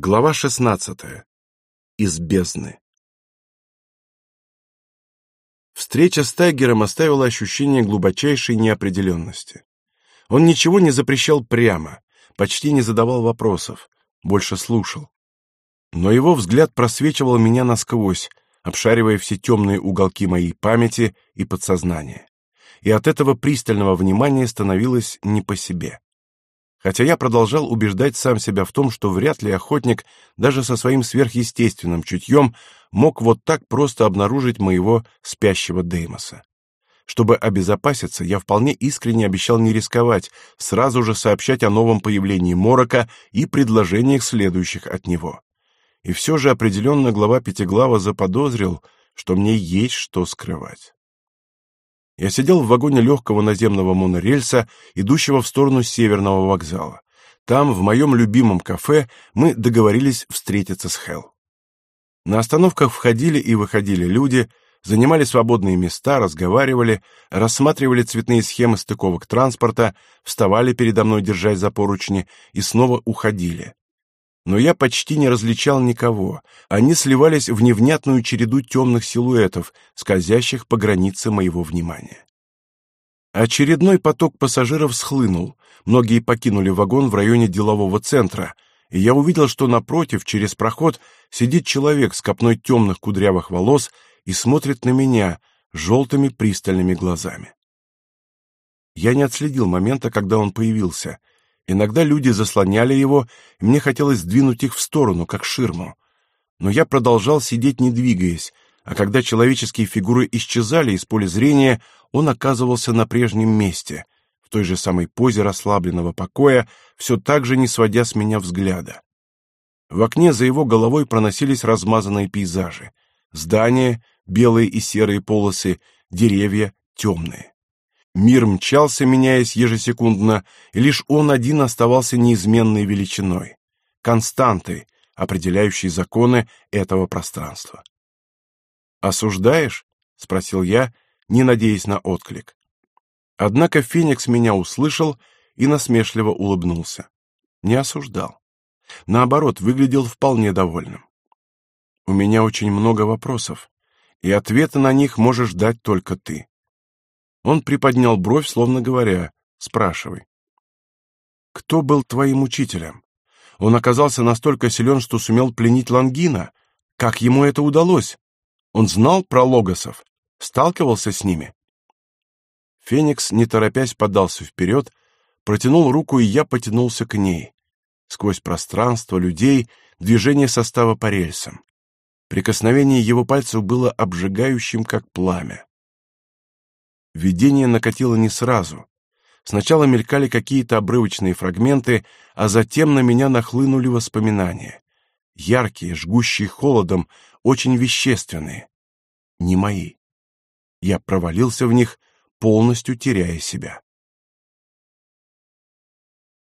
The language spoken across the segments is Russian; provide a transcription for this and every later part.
Глава 16. Из бездны. Встреча с Тайгером оставила ощущение глубочайшей неопределенности. Он ничего не запрещал прямо, почти не задавал вопросов, больше слушал. Но его взгляд просвечивал меня насквозь, обшаривая все темные уголки моей памяти и подсознания. И от этого пристального внимания становилось не по себе хотя я продолжал убеждать сам себя в том, что вряд ли охотник даже со своим сверхъестественным чутьем мог вот так просто обнаружить моего спящего Деймоса. Чтобы обезопаситься, я вполне искренне обещал не рисковать, сразу же сообщать о новом появлении Морока и предложениях, следующих от него. И все же определенно глава Пятиглава заподозрил, что мне есть что скрывать. Я сидел в вагоне легкого наземного монорельса, идущего в сторону северного вокзала. Там, в моем любимом кафе, мы договорились встретиться с Хел. На остановках входили и выходили люди, занимали свободные места, разговаривали, рассматривали цветные схемы стыковок транспорта, вставали передо мной, держась за поручни, и снова уходили но я почти не различал никого. Они сливались в невнятную череду темных силуэтов, скользящих по границе моего внимания. Очередной поток пассажиров схлынул. Многие покинули вагон в районе делового центра, и я увидел, что напротив, через проход, сидит человек с копной темных кудрявых волос и смотрит на меня желтыми пристальными глазами. Я не отследил момента, когда он появился — Иногда люди заслоняли его, и мне хотелось сдвинуть их в сторону, как ширму. Но я продолжал сидеть, не двигаясь, а когда человеческие фигуры исчезали из поля зрения, он оказывался на прежнем месте, в той же самой позе расслабленного покоя, все так же не сводя с меня взгляда. В окне за его головой проносились размазанные пейзажи. Здания, белые и серые полосы, деревья, темные. Мир мчался, меняясь ежесекундно, и лишь он один оставался неизменной величиной, константой, определяющей законы этого пространства. «Осуждаешь?» — спросил я, не надеясь на отклик. Однако Феникс меня услышал и насмешливо улыбнулся. Не осуждал. Наоборот, выглядел вполне довольным. «У меня очень много вопросов, и ответы на них можешь дать только ты. Он приподнял бровь, словно говоря, спрашивай. Кто был твоим учителем? Он оказался настолько силен, что сумел пленить Лангина. Как ему это удалось? Он знал про логосов, сталкивался с ними. Феникс, не торопясь, подался вперед, протянул руку, и я потянулся к ней. Сквозь пространство людей, движение состава по рельсам. Прикосновение его пальцев было обжигающим, как пламя. Видение накатило не сразу. Сначала мелькали какие-то обрывочные фрагменты, а затем на меня нахлынули воспоминания. Яркие, жгущие холодом, очень вещественные. Не мои. Я провалился в них, полностью теряя себя.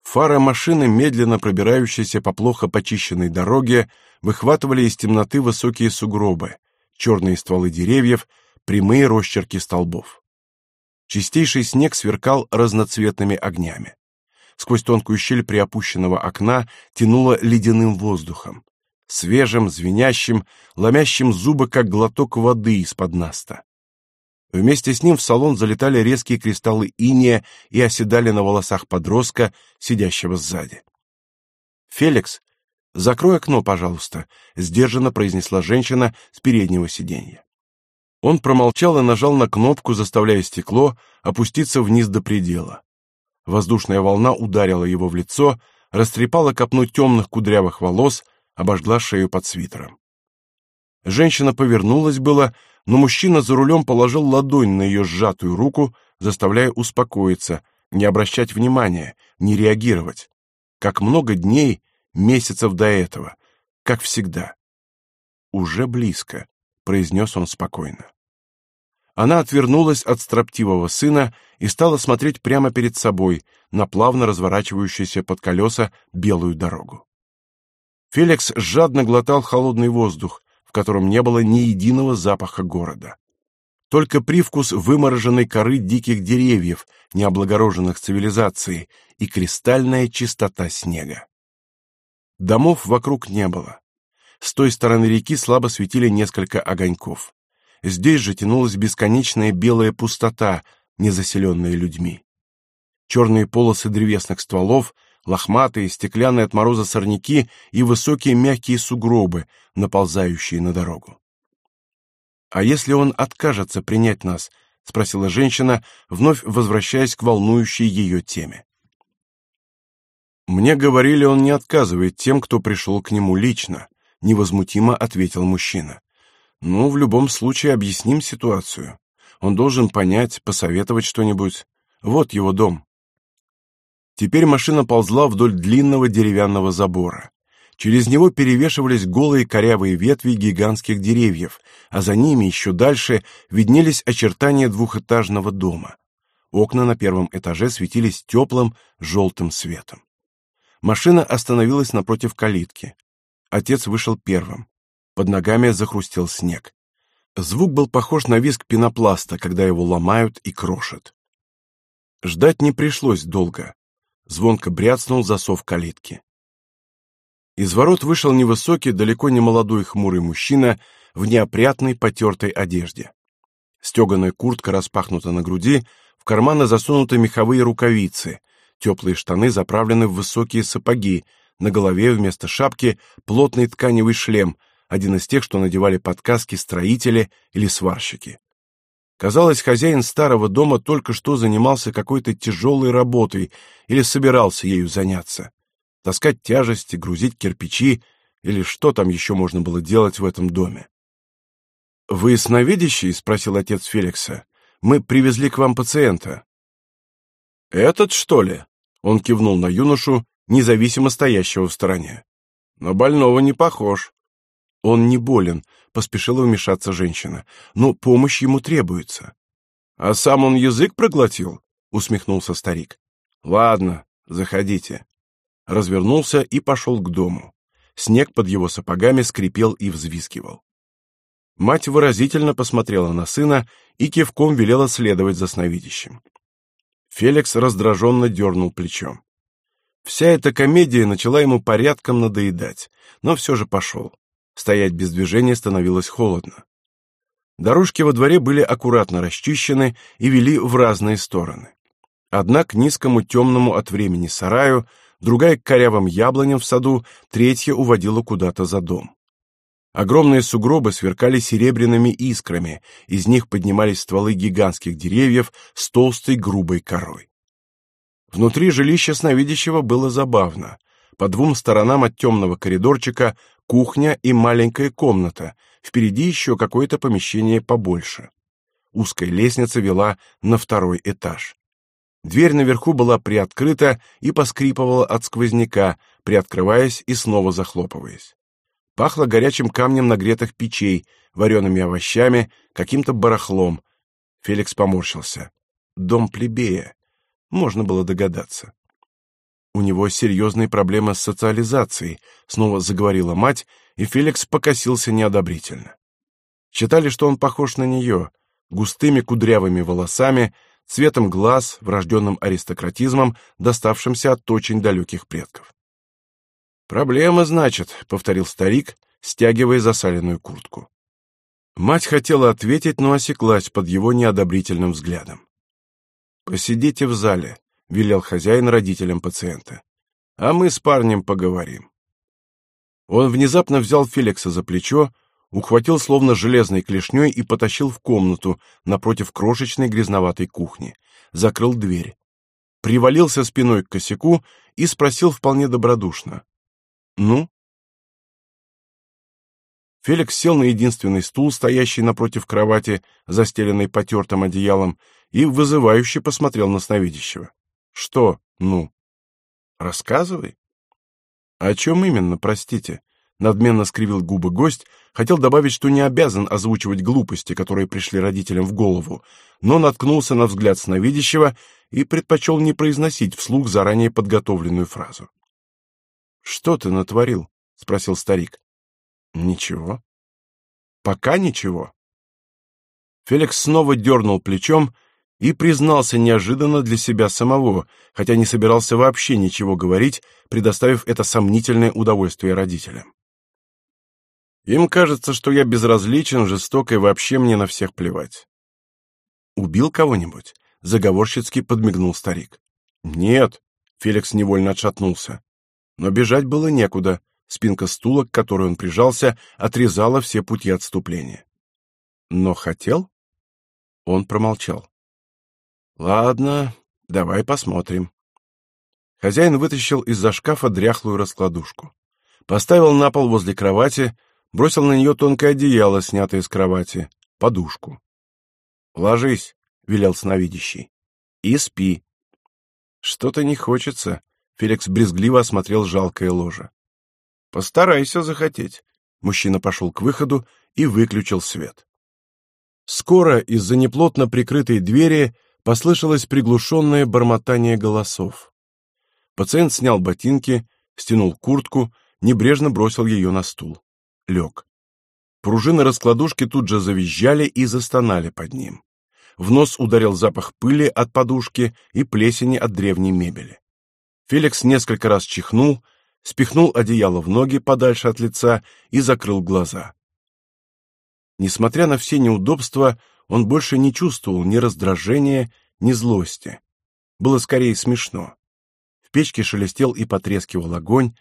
Фары машины, медленно пробирающиеся по плохо почищенной дороге, выхватывали из темноты высокие сугробы, черные стволы деревьев, прямые росчерки столбов. Чистейший снег сверкал разноцветными огнями. Сквозь тонкую щель приопущенного окна тянуло ледяным воздухом, свежим, звенящим, ломящим зубы, как глоток воды из-под наста. Вместе с ним в салон залетали резкие кристаллы иния и оседали на волосах подростка, сидящего сзади. «Феликс, закрой окно, пожалуйста», — сдержанно произнесла женщина с переднего сиденья. Он промолчал и нажал на кнопку, заставляя стекло опуститься вниз до предела. Воздушная волна ударила его в лицо, растрепала копну темных кудрявых волос, обожгла шею под свитером. Женщина повернулась было, но мужчина за рулем положил ладонь на ее сжатую руку, заставляя успокоиться, не обращать внимания, не реагировать. Как много дней, месяцев до этого, как всегда. Уже близко, произнес он спокойно. Она отвернулась от строптивого сына и стала смотреть прямо перед собой на плавно разворачивающуюся под колеса белую дорогу. Феликс жадно глотал холодный воздух, в котором не было ни единого запаха города. Только привкус вымороженной коры диких деревьев, не облагороженных цивилизацией, и кристальная чистота снега. Домов вокруг не было. С той стороны реки слабо светили несколько огоньков. Здесь же тянулась бесконечная белая пустота, незаселенная людьми. Черные полосы древесных стволов, лохматые, стеклянные от мороза сорняки и высокие мягкие сугробы, наползающие на дорогу. А если он откажется принять нас, спросила женщина, вновь возвращаясь к волнующей ее теме. Мне говорили, он не отказывает тем, кто пришел к нему лично, невозмутимо ответил мужчина. Ну, в любом случае объясним ситуацию. Он должен понять, посоветовать что-нибудь. Вот его дом. Теперь машина ползла вдоль длинного деревянного забора. Через него перевешивались голые корявые ветви гигантских деревьев, а за ними еще дальше виднелись очертания двухэтажного дома. Окна на первом этаже светились теплым желтым светом. Машина остановилась напротив калитки. Отец вышел первым. Под ногами захрустел снег. Звук был похож на визг пенопласта, когда его ломают и крошат. Ждать не пришлось долго. Звонко бряцнул засов калитки. Из ворот вышел невысокий, далеко не молодой хмурый мужчина в неопрятной потертой одежде. Стеганая куртка распахнута на груди, в карманы засунуты меховые рукавицы, теплые штаны заправлены в высокие сапоги, на голове вместо шапки плотный тканевый шлем, один из тех, что надевали под каски строители или сварщики. Казалось, хозяин старого дома только что занимался какой-то тяжелой работой или собирался ею заняться таскать тяжести, грузить кирпичи или что там еще можно было делать в этом доме. Вы ясновидящий? спросил отец Феликса. Мы привезли к вам пациента. Этот, что ли? Он кивнул на юношу, независимо стоящего в стороне. На больного не похож. Он не болен, поспешила вмешаться женщина. Но помощь ему требуется. А сам он язык проглотил, усмехнулся старик. Ладно, заходите развернулся и пошел к дому. Снег под его сапогами скрипел и взвизгивал. Мать выразительно посмотрела на сына и кивком велела следовать за сновидящим. Феликс раздраженно дернул плечом. Вся эта комедия начала ему порядком надоедать, но все же пошел. Стоять без движения становилось холодно. Дорожки во дворе были аккуратно расчищены и вели в разные стороны. Одна к низкому темному от времени сараю, другая к корявым яблоням в саду, третья уводила куда-то за дом. Огромные сугробы сверкали серебряными искрами, из них поднимались стволы гигантских деревьев с толстой грубой корой. Внутри жилища сновидящего было забавно. По двум сторонам от темного коридорчика кухня и маленькая комната, впереди еще какое-то помещение побольше. Узкая лестница вела на второй этаж. Дверь наверху была приоткрыта и поскрипывала от сквозняка, приоткрываясь и снова захлопываясь. Пахло горячим камнем нагретых печей, вареными овощами, каким-то барахлом. Феликс поморщился. Дом плебея. Можно было догадаться. У него серьезные проблемы с социализацией, снова заговорила мать, и Феликс покосился неодобрительно. Считали, что он похож на нее, густыми кудрявыми волосами, цветом глаз, врожденным аристократизмом, доставшимся от очень далеких предков. «Проблема, значит», — повторил старик, стягивая засаленную куртку. Мать хотела ответить, но осеклась под его неодобрительным взглядом. «Посидите в зале», — велел хозяин родителям пациента. «А мы с парнем поговорим». Он внезапно взял Феликса за плечо, ухватил словно железной клешней и потащил в комнату напротив крошечной грязноватой кухни, закрыл дверь, привалился спиной к косяку и спросил вполне добродушно: "Ну?" Феликс сел на единственный стул, стоящий напротив кровати, застеленной потертым одеялом, и вызывающе посмотрел на сновидящего. "Что? Ну? Рассказывай". "О чем именно, простите?" надменно скривил губы гость, хотел добавить, что не обязан озвучивать глупости, которые пришли родителям в голову, но наткнулся на взгляд сновидящего и предпочел не произносить вслух заранее подготовленную фразу. Что ты натворил? спросил старик. Ничего. Пока ничего. Феликс снова дернул плечом и признался неожиданно для себя самого, хотя не собирался вообще ничего говорить, предоставив это сомнительное удовольствие родителям. Им кажется, что я безразличен, жесток и вообще мне на всех плевать. Убил кого-нибудь? Заговорщицки подмигнул старик. Нет, Феликс невольно отшатнулся. Но бежать было некуда. Спинка стула, к которой он прижался, отрезала все пути отступления. Но хотел? Он промолчал. Ладно, давай посмотрим. Хозяин вытащил из-за шкафа дряхлую раскладушку, поставил на пол возле кровати, бросил на нее тонкое одеяло, снятое с кровати, подушку. Ложись, велел сновидящий, и спи. Что-то не хочется. Феликс брезгливо осмотрел жалкое ложе. Постарайся захотеть. Мужчина пошел к выходу и выключил свет. Скоро из-за неплотно прикрытой двери послышалось приглушенное бормотание голосов. Пациент снял ботинки, стянул куртку, небрежно бросил ее на стул. Лег. Пружины раскладушки тут же завизжали и застонали под ним. В нос ударил запах пыли от подушки и плесени от древней мебели. Феликс несколько раз чихнул, спихнул одеяло в ноги подальше от лица и закрыл глаза. Несмотря на все неудобства, он больше не чувствовал ни раздражения, ни злости. Было скорее смешно. В печке шелестел и потрескивал огонь,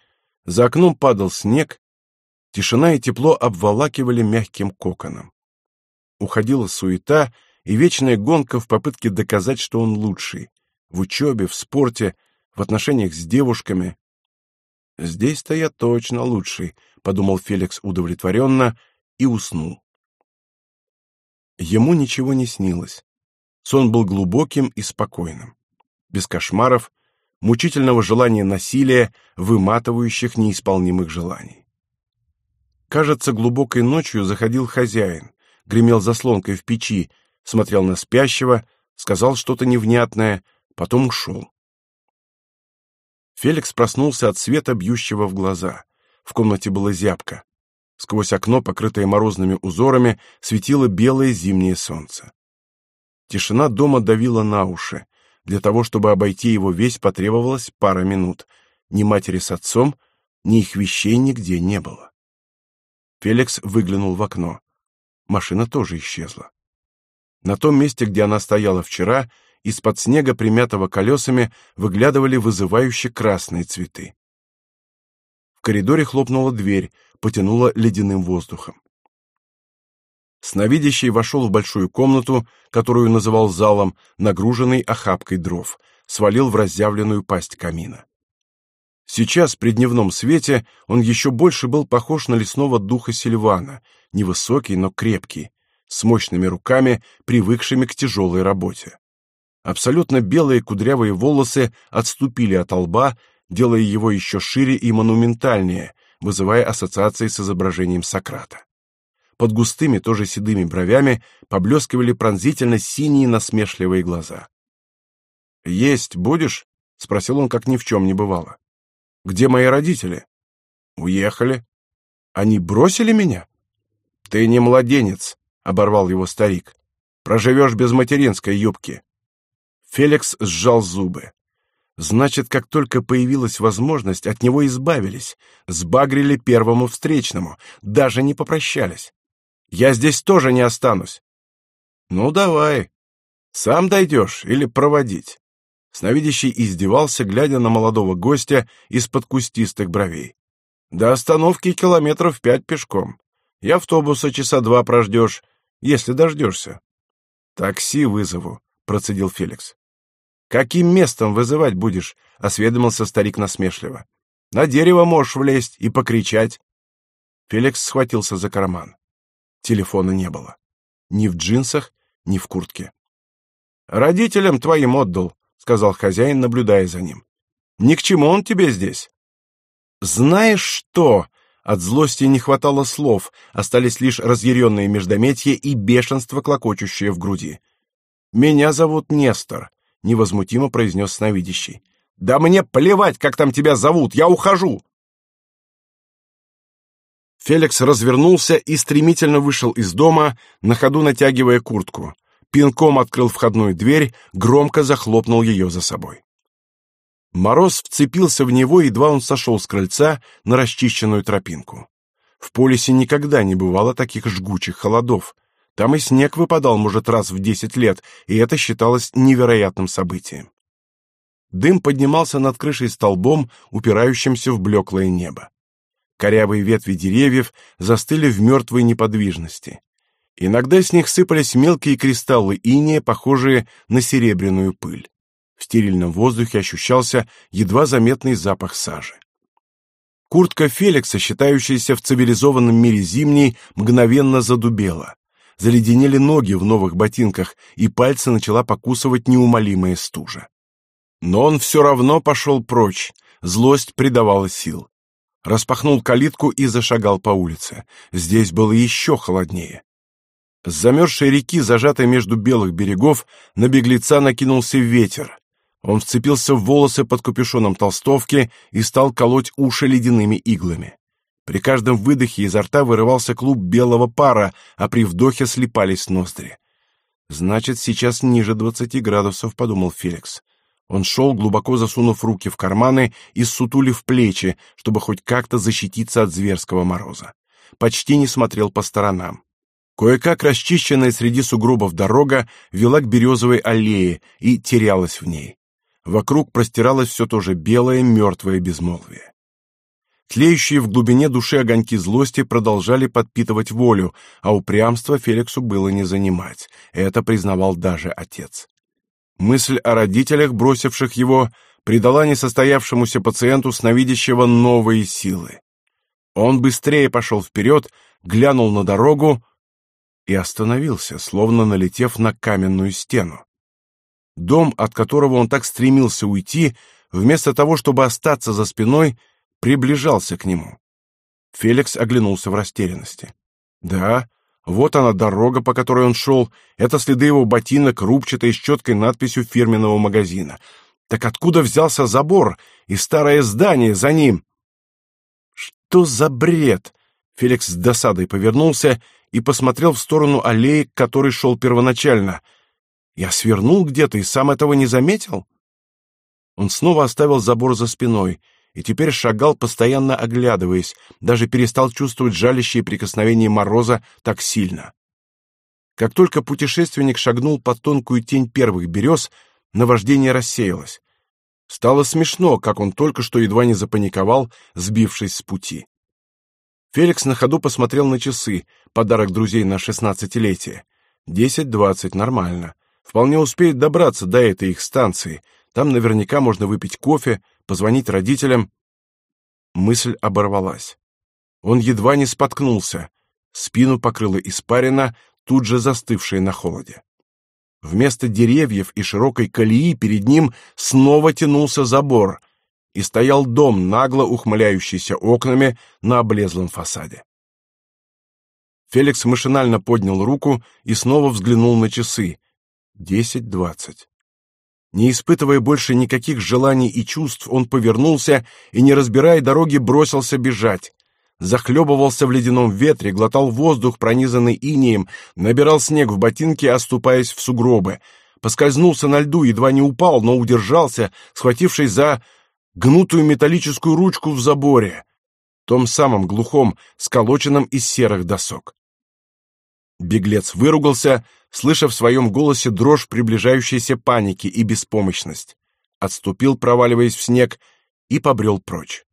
за окном падал снег, тишина и тепло обволакивали мягким коконом. Уходила суета и вечная гонка в попытке доказать, что он лучший в учебе, в спорте, в отношениях с девушками. Здесь-то я точно лучший, подумал Феликс удовлетворенно и уснул. Ему ничего не снилось. Сон был глубоким и спокойным, без кошмаров, мучительного желания насилия, выматывающих неисполнимых желаний. Кажется, глубокой ночью заходил хозяин, гремел заслонкой в печи, смотрел на спящего, сказал что-то невнятное, потом ушел. Феликс проснулся от света, бьющего в глаза. В комнате было зябко. Сквозь окно, покрытое морозными узорами, светило белое зимнее солнце. Тишина дома давила на уши. Для того, чтобы обойти его весь, потребовалось пара минут. Ни матери с отцом, ни их вещей нигде не было. Феликс выглянул в окно. Машина тоже исчезла. На том месте, где она стояла вчера, из-под снега, примятого колесами, выглядывали вызывающие красные цветы. Коридоре хлопнула дверь, потянуло ледяным воздухом. Сновидящий вошел в большую комнату, которую называл залом, нагруженной охапкой дров, свалил в разъявленную пасть камина. Сейчас при дневном свете он еще больше был похож на лесного духа Сильвана, невысокий, но крепкий, с мощными руками, привыкшими к тяжелой работе. Абсолютно белые кудрявые волосы отступили от лба, делая его еще шире и монументальнее, вызывая ассоциации с изображением Сократа. Под густыми, тоже седыми бровями поблескивали пронзительно синие насмешливые глаза. «Есть будешь?» — спросил он, как ни в чем не бывало. «Где мои родители?» «Уехали». «Они бросили меня?» «Ты не младенец», — оборвал его старик. «Проживешь без материнской юбки». Феликс сжал зубы. Значит, как только появилась возможность, от него избавились, сбагрили первому встречному, даже не попрощались. Я здесь тоже не останусь. Ну давай. Сам дойдешь или проводить? Сновидящий издевался, глядя на молодого гостя из-под кустистых бровей. До остановки километров пять пешком. И автобуса часа два прождешь, если дождешься. Такси вызову, процедил Феликс. Каким местом вызывать будешь? осведомился старик насмешливо. На дерево можешь влезть и покричать. Феликс схватился за карман. Телефона не было. Ни в джинсах, ни в куртке. Родителям твоим отдал, сказал хозяин, наблюдая за ним. Ни к чему он тебе здесь. Знаешь что? От злости не хватало слов, остались лишь разъяренные междометия и бешенство, клокочущее в груди. Меня зовут Нестор невозмутимо произнес сновидящий. Да мне плевать, как там тебя зовут, я ухожу. Феликс развернулся и стремительно вышел из дома, на ходу натягивая куртку. пинком открыл входную дверь, громко захлопнул ее за собой. Мороз вцепился в него, едва он сошел с крыльца на расчищенную тропинку. В полисе никогда не бывало таких жгучих холодов. Там и снег выпадал, может, раз в десять лет, и это считалось невероятным событием. Дым поднимался над крышей столбом, упирающимся в блеклое небо. Корявые ветви деревьев застыли в мертвой неподвижности. Иногда с них сыпались мелкие кристаллы иния, похожие на серебряную пыль. В стерильном воздухе ощущался едва заметный запах сажи. Куртка Феликса, считающаяся в цивилизованном мире зимней, мгновенно задубела. Заледенели ноги в новых ботинках, и пальцы начала покусывать неумолимая стужа. Но он все равно пошел прочь, злость придавала сил. Распахнул калитку и зашагал по улице. Здесь было еще холоднее. С замерзшей реки, зажатой между белых берегов, на беглеца накинулся ветер. Он вцепился в волосы под капюшоном толстовки и стал колоть уши ледяными иглами. При каждом выдохе изо рта вырывался клуб белого пара, а при вдохе слипались ноздри. «Значит, сейчас ниже двадцати градусов», — подумал Феликс. Он шел, глубоко засунув руки в карманы и сутулив плечи, чтобы хоть как-то защититься от зверского мороза. Почти не смотрел по сторонам. Кое-как расчищенная среди сугробов дорога вела к березовой аллее и терялась в ней. Вокруг простиралось все то же белое мертвое безмолвие. Тлеющие в глубине души огоньки злости продолжали подпитывать волю, а упрямство Феликсу было не занимать. Это признавал даже отец. Мысль о родителях, бросивших его, придала несостоявшемуся пациенту сновидящего новые силы. Он быстрее пошел вперед, глянул на дорогу и остановился, словно налетев на каменную стену. Дом, от которого он так стремился уйти, вместо того, чтобы остаться за спиной, приближался к нему. Феликс оглянулся в растерянности. Да, вот она дорога, по которой он шел, это следы его ботинок, рубчатой с четкой надписью фирменного магазина. Так откуда взялся забор и старое здание за ним? Что за бред? Феликс с досадой повернулся и посмотрел в сторону аллеи, к которой шел первоначально — я свернул где-то и сам этого не заметил. Он снова оставил забор за спиной и теперь шагал, постоянно оглядываясь, даже перестал чувствовать жалящие прикосновения мороза так сильно. Как только путешественник шагнул под тонкую тень первых берез, наваждение рассеялось. Стало смешно, как он только что едва не запаниковал, сбившись с пути. Феликс на ходу посмотрел на часы, подарок друзей на шестнадцатилетие. Десять-двадцать, нормально. Вполне успеет добраться до этой их станции. Там наверняка можно выпить кофе, позвонить родителям. Мысль оборвалась. Он едва не споткнулся. Спину покрыла испарина, тут же застывшая на холоде. Вместо деревьев и широкой колеи перед ним снова тянулся забор, и стоял дом, нагло ухмыляющийся окнами на облезлом фасаде. Феликс машинально поднял руку и снова взглянул на часы. Десять-двадцать. Не испытывая больше никаких желаний и чувств, он повернулся и, не разбирая дороги, бросился бежать. Захлебывался в ледяном ветре, глотал воздух, пронизанный инеем, набирал снег в ботинки, оступаясь в сугробы. Поскользнулся на льду, едва не упал, но удержался, схватившись за гнутую металлическую ручку в заборе, том самом глухом, сколоченном из серых досок. Беглец выругался, слыша в своем голосе дрожь приближающейся паники и беспомощность. Отступил, проваливаясь в снег, и побрел прочь.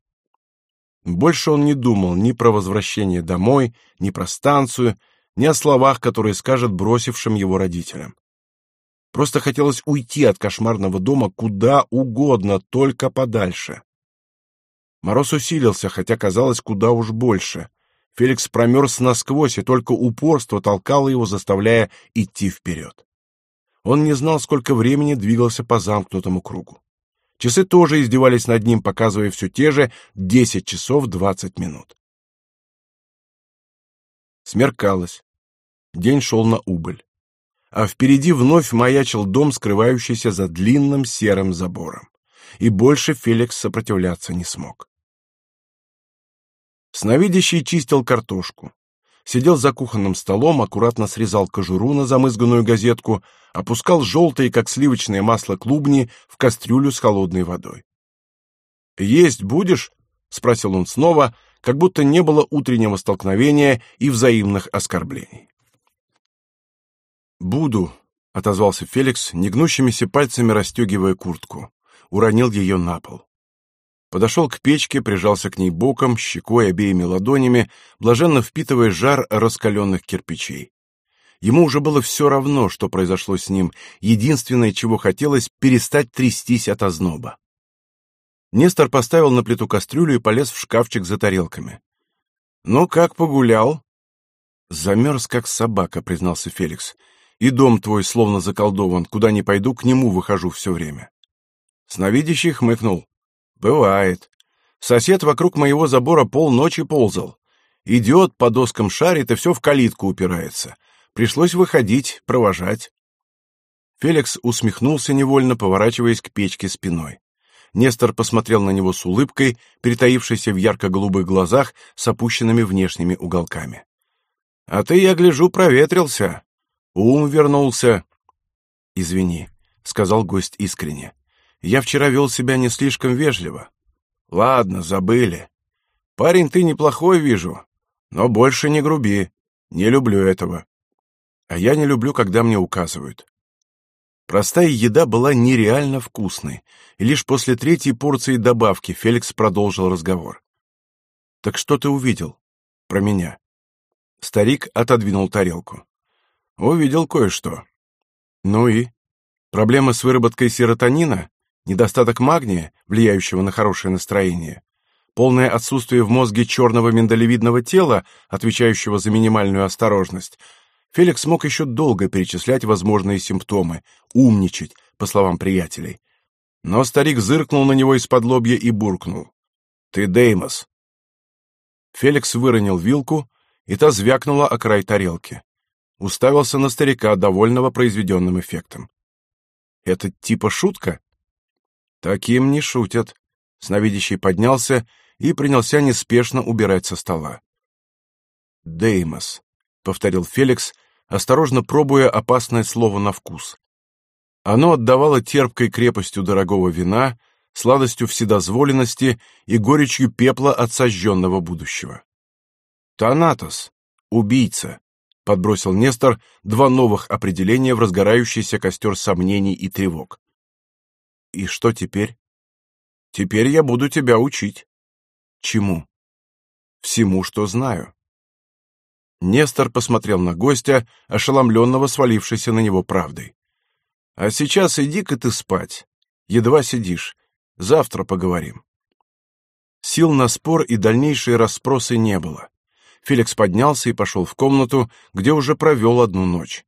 Больше он не думал ни про возвращение домой, ни про станцию, ни о словах, которые скажет бросившим его родителям. Просто хотелось уйти от кошмарного дома куда угодно, только подальше. Мороз усилился, хотя казалось куда уж больше — Феликс промерз насквозь, и только упорство толкало его, заставляя идти вперед. Он не знал, сколько времени двигался по замкнутому кругу. Часы тоже издевались над ним, показывая все те же десять часов двадцать минут. Смеркалось. День шел на убыль. А впереди вновь маячил дом, скрывающийся за длинным серым забором. И больше Феликс сопротивляться не смог. Сновидящий чистил картошку. сидел за кухонным столом, аккуратно срезал кожуру на замызганную газетку, опускал желтые, как сливочное масло, клубни в кастрюлю с холодной водой. «Есть будешь?» — спросил он снова, как будто не было утреннего столкновения и взаимных оскорблений. «Буду», — отозвался Феликс, негнущимися пальцами расстегивая куртку. Уронил ее на пол. Подошел к печке, прижался к ней боком, щекой обеими ладонями, блаженно впитывая жар раскаленных кирпичей. Ему уже было все равно, что произошло с ним, единственное, чего хотелось, перестать трястись от озноба. Нестор поставил на плиту кастрюлю и полез в шкафчик за тарелками. «Ну, как погулял?» «Замерз, как собака», — признался Феликс. «И дом твой словно заколдован. Куда ни пойду, к нему выхожу все время». Сновидящий хмыкнул. Бывает. Сосед вокруг моего забора полночи ползал. Идет, по доскам шарит и все в калитку упирается. Пришлось выходить, провожать. Феликс усмехнулся невольно, поворачиваясь к печке спиной. Нестор посмотрел на него с улыбкой, перетаившейся в ярко-голубых глазах с опущенными внешними уголками. — А ты, я гляжу, проветрился. Ум вернулся. — Извини, — сказал гость искренне. Я вчера вел себя не слишком вежливо. Ладно, забыли. Парень ты неплохой, вижу. Но больше не груби. Не люблю этого. А я не люблю, когда мне указывают. Простая еда была нереально вкусной, и лишь после третьей порции добавки Феликс продолжил разговор. «Так что ты увидел?» «Про меня». Старик отодвинул тарелку. «Увидел кое-что». «Ну и?» «Проблемы с выработкой серотонина?» Недостаток магния, влияющего на хорошее настроение, полное отсутствие в мозге черного миндалевидного тела, отвечающего за минимальную осторожность, Феликс мог еще долго перечислять возможные симптомы, умничать, по словам приятелей. Но старик зыркнул на него из-под лобья и буркнул. «Ты Деймос». Феликс выронил вилку, и та звякнула о край тарелки. Уставился на старика, довольного произведенным эффектом. «Это типа шутка?» Таким не шутят. Сновидящий поднялся и принялся неспешно убирать со стола. «Деймос», — повторил Феликс, осторожно пробуя опасное слово на вкус. Оно отдавало терпкой крепостью дорогого вина, сладостью вседозволенности и горечью пепла от сожженного будущего. «Танатос, убийца», — подбросил Нестор два новых определения в разгорающийся костер сомнений и тревог. И что теперь? Теперь я буду тебя учить. Чему? Всему, что знаю. Нестор посмотрел на гостя, ошеломленного свалившейся на него правдой. А сейчас иди-ка ты спать. Едва сидишь. Завтра поговорим. Сил на спор и дальнейшие расспросы не было. Феликс поднялся и пошел в комнату, где уже провел одну ночь.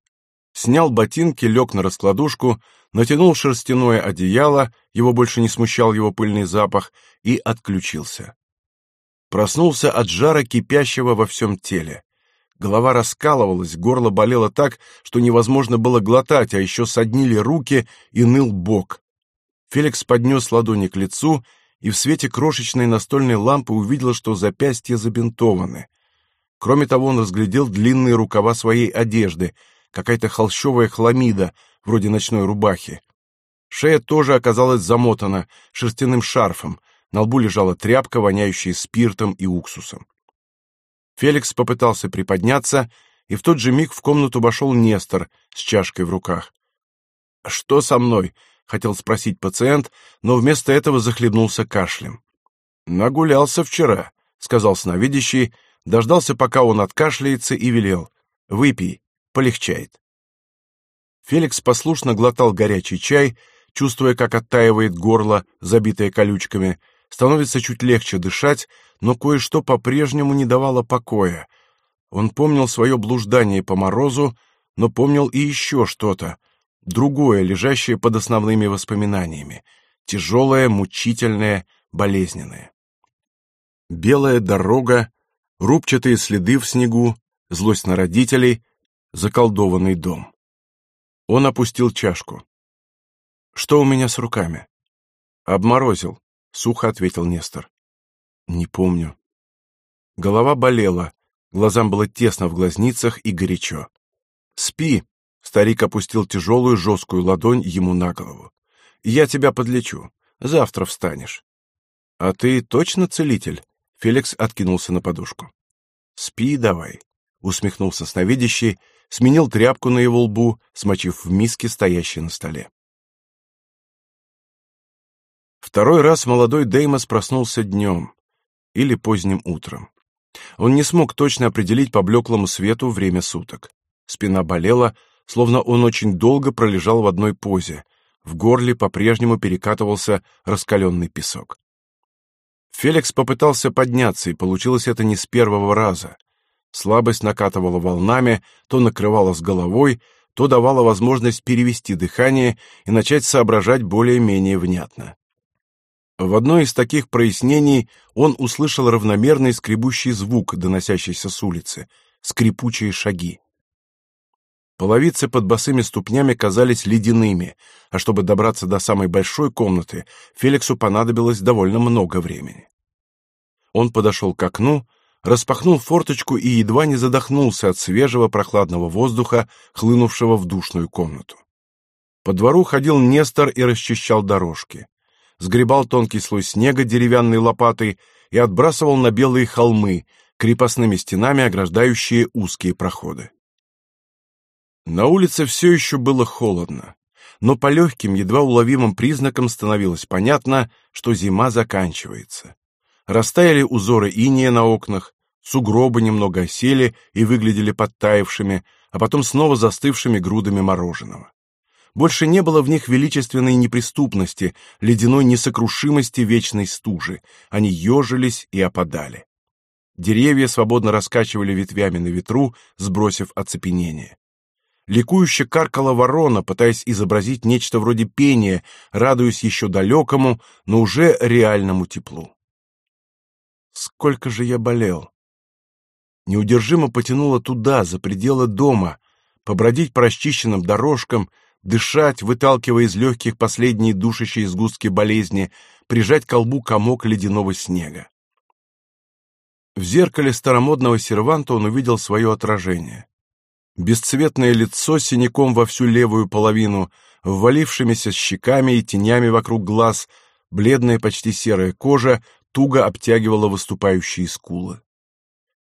Снял ботинки, лег на раскладушку, натянул шерстяное одеяло, его больше не смущал его пыльный запах, и отключился. Проснулся от жара кипящего во всем теле. Голова раскалывалась, горло болело так, что невозможно было глотать, а еще соднили руки и ныл бок. Феликс поднес ладони к лицу и в свете крошечной настольной лампы увидел, что запястья забинтованы. Кроме того, он разглядел длинные рукава своей одежды, какая-то холщовая хламида, вроде ночной рубахи. Шея тоже оказалась замотана шерстяным шарфом, на лбу лежала тряпка, воняющая спиртом и уксусом. Феликс попытался приподняться, и в тот же миг в комнату вошел Нестор с чашкой в руках. «Что со мной?» — хотел спросить пациент, но вместо этого захлебнулся кашлем. «Нагулялся вчера», — сказал сновидящий, дождался, пока он откашляется, и велел. «Выпей, полегчает». Феликс послушно глотал горячий чай, чувствуя, как оттаивает горло, забитое колючками, становится чуть легче дышать, но кое-что по-прежнему не давало покоя. Он помнил свое блуждание по морозу, но помнил и еще что-то, другое, лежащее под основными воспоминаниями, тяжелое, мучительное, болезненное. Белая дорога, рубчатые следы в снегу, злость на родителей, заколдованный дом. Он опустил чашку. «Что у меня с руками?» «Обморозил», — сухо ответил Нестор. «Не помню». Голова болела, Глазам было тесно в глазницах и горячо. «Спи!» — старик опустил тяжелую жесткую ладонь ему на голову. «Я тебя подлечу. Завтра встанешь». «А ты точно целитель?» — Феликс откинулся на подушку. «Спи давай», — усмехнулся сновидящий, сменил тряпку на его лбу, смочив в миске, стоящей на столе. Второй раз молодой Деймос проснулся днем или поздним утром. Он не смог точно определить по блеклому свету время суток. Спина болела, словно он очень долго пролежал в одной позе. В горле по-прежнему перекатывался раскаленный песок. Феликс попытался подняться, и получилось это не с первого раза. Слабость накатывала волнами, то накрывала с головой, то давала возможность перевести дыхание и начать соображать более-менее внятно. В одной из таких прояснений он услышал равномерный скребущий звук, доносящийся с улицы, скрипучие шаги. Половицы под босыми ступнями казались ледяными, а чтобы добраться до самой большой комнаты, Феликсу понадобилось довольно много времени. Он подошел к окну, распахнул форточку и едва не задохнулся от свежего прохладного воздуха, хлынувшего в душную комнату. По двору ходил Нестор и расчищал дорожки. Сгребал тонкий слой снега деревянной лопатой и отбрасывал на белые холмы, крепостными стенами ограждающие узкие проходы. На улице все еще было холодно, но по легким, едва уловимым признакам становилось понятно, что зима заканчивается. Растаяли узоры иния на окнах, сугробы немного осели и выглядели подтаявшими, а потом снова застывшими грудами мороженого. Больше не было в них величественной неприступности, ледяной несокрушимости вечной стужи. Они ежились и опадали. Деревья свободно раскачивали ветвями на ветру, сбросив оцепенение. Ликующе каркала ворона, пытаясь изобразить нечто вроде пения, радуясь еще далекому, но уже реальному теплу. Сколько же я болел! Неудержимо потянуло туда, за пределы дома, побродить по расчищенным дорожкам, дышать, выталкивая из легких последние душащие сгустки болезни, прижать к колбу комок ледяного снега. В зеркале старомодного серванта он увидел свое отражение бесцветное лицо синяком во всю левую половину, ввалившимися щеками и тенями вокруг глаз, бледная почти серая кожа туго обтягивала выступающие скулы.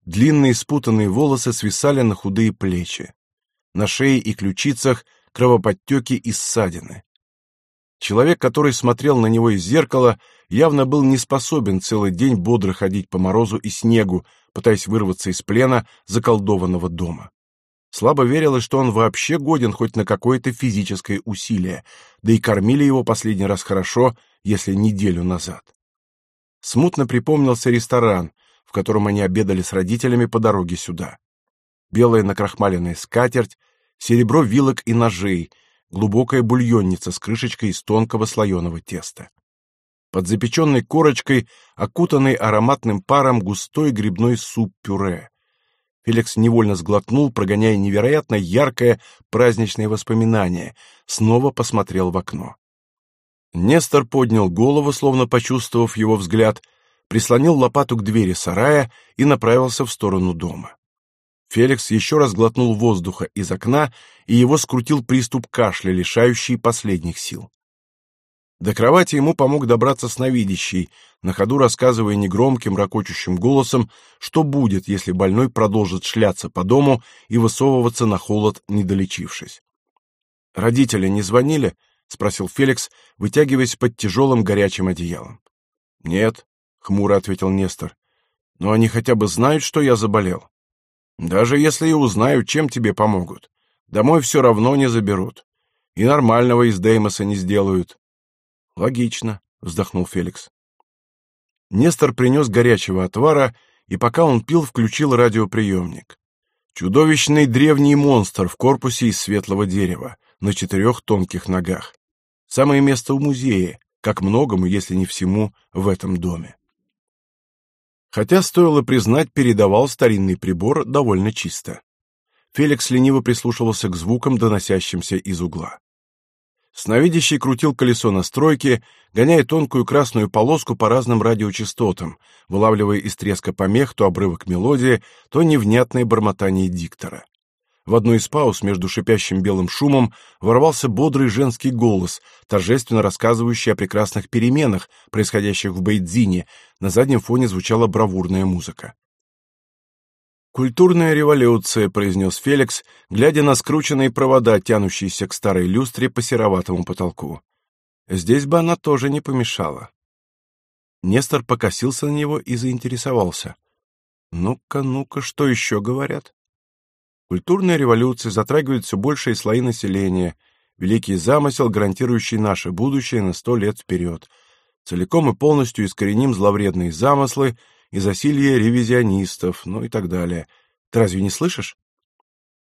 Длинные спутанные волосы свисали на худые плечи. На шее и ключицах кровоподтеки и ссадины. Человек, который смотрел на него из зеркала, явно был не способен целый день бодро ходить по морозу и снегу, пытаясь вырваться из плена заколдованного дома. Слабо верилось, что он вообще годен хоть на какое-то физическое усилие, да и кормили его последний раз хорошо, если неделю назад. Смутно припомнился ресторан, в котором они обедали с родителями по дороге сюда. Белая накрахмаленная скатерть, серебро вилок и ножей, глубокая бульонница с крышечкой из тонкого слоеного теста. Под запеченной корочкой, окутанный ароматным паром, густой грибной суп-пюре. Феликс невольно сглотнул, прогоняя невероятно яркое праздничное воспоминание, снова посмотрел в окно. Нестор поднял голову, словно почувствовав его взгляд, прислонил лопату к двери сарая и направился в сторону дома. Феликс еще раз глотнул воздуха из окна, и его скрутил приступ кашля, лишающий последних сил. До кровати ему помог добраться сновидящий, на ходу рассказывая негромким, ракочущим голосом, что будет, если больной продолжит шляться по дому и высовываться на холод, не долечившись. «Родители не звонили?» — спросил Феликс, вытягиваясь под тяжелым горячим одеялом. «Нет», — хмуро ответил Нестор. «Но они хотя бы знают, что я заболел. Даже если и узнают, чем тебе помогут. Домой все равно не заберут. И нормального из Деймоса не сделают. Логично, вздохнул Феликс. Нестор принес горячего отвара, и пока он пил, включил радиоприемник. Чудовищный древний монстр в корпусе из светлого дерева, на четырех тонких ногах. Самое место в музее, как многому, если не всему, в этом доме. Хотя, стоило признать, передавал старинный прибор довольно чисто. Феликс лениво прислушивался к звукам, доносящимся из угла. Сновидящий крутил колесо настройки, гоняя тонкую красную полоску по разным радиочастотам, вылавливая из треска помех то обрывок мелодии, то невнятное бормотание диктора. В одной из пауз между шипящим белым шумом ворвался бодрый женский голос, торжественно рассказывающий о прекрасных переменах, происходящих в Бейдзине. На заднем фоне звучала бравурная музыка. «Культурная революция», — произнес Феликс, глядя на скрученные провода, тянущиеся к старой люстре по сероватому потолку. Здесь бы она тоже не помешала. Нестор покосился на него и заинтересовался. «Ну-ка, ну-ка, что еще говорят?» Культурная революция затрагивает все большие слои населения, великий замысел, гарантирующий наше будущее на сто лет вперед. Целиком и полностью искореним зловредные замыслы и засилье ревизионистов, ну и так далее. Ты разве не слышишь?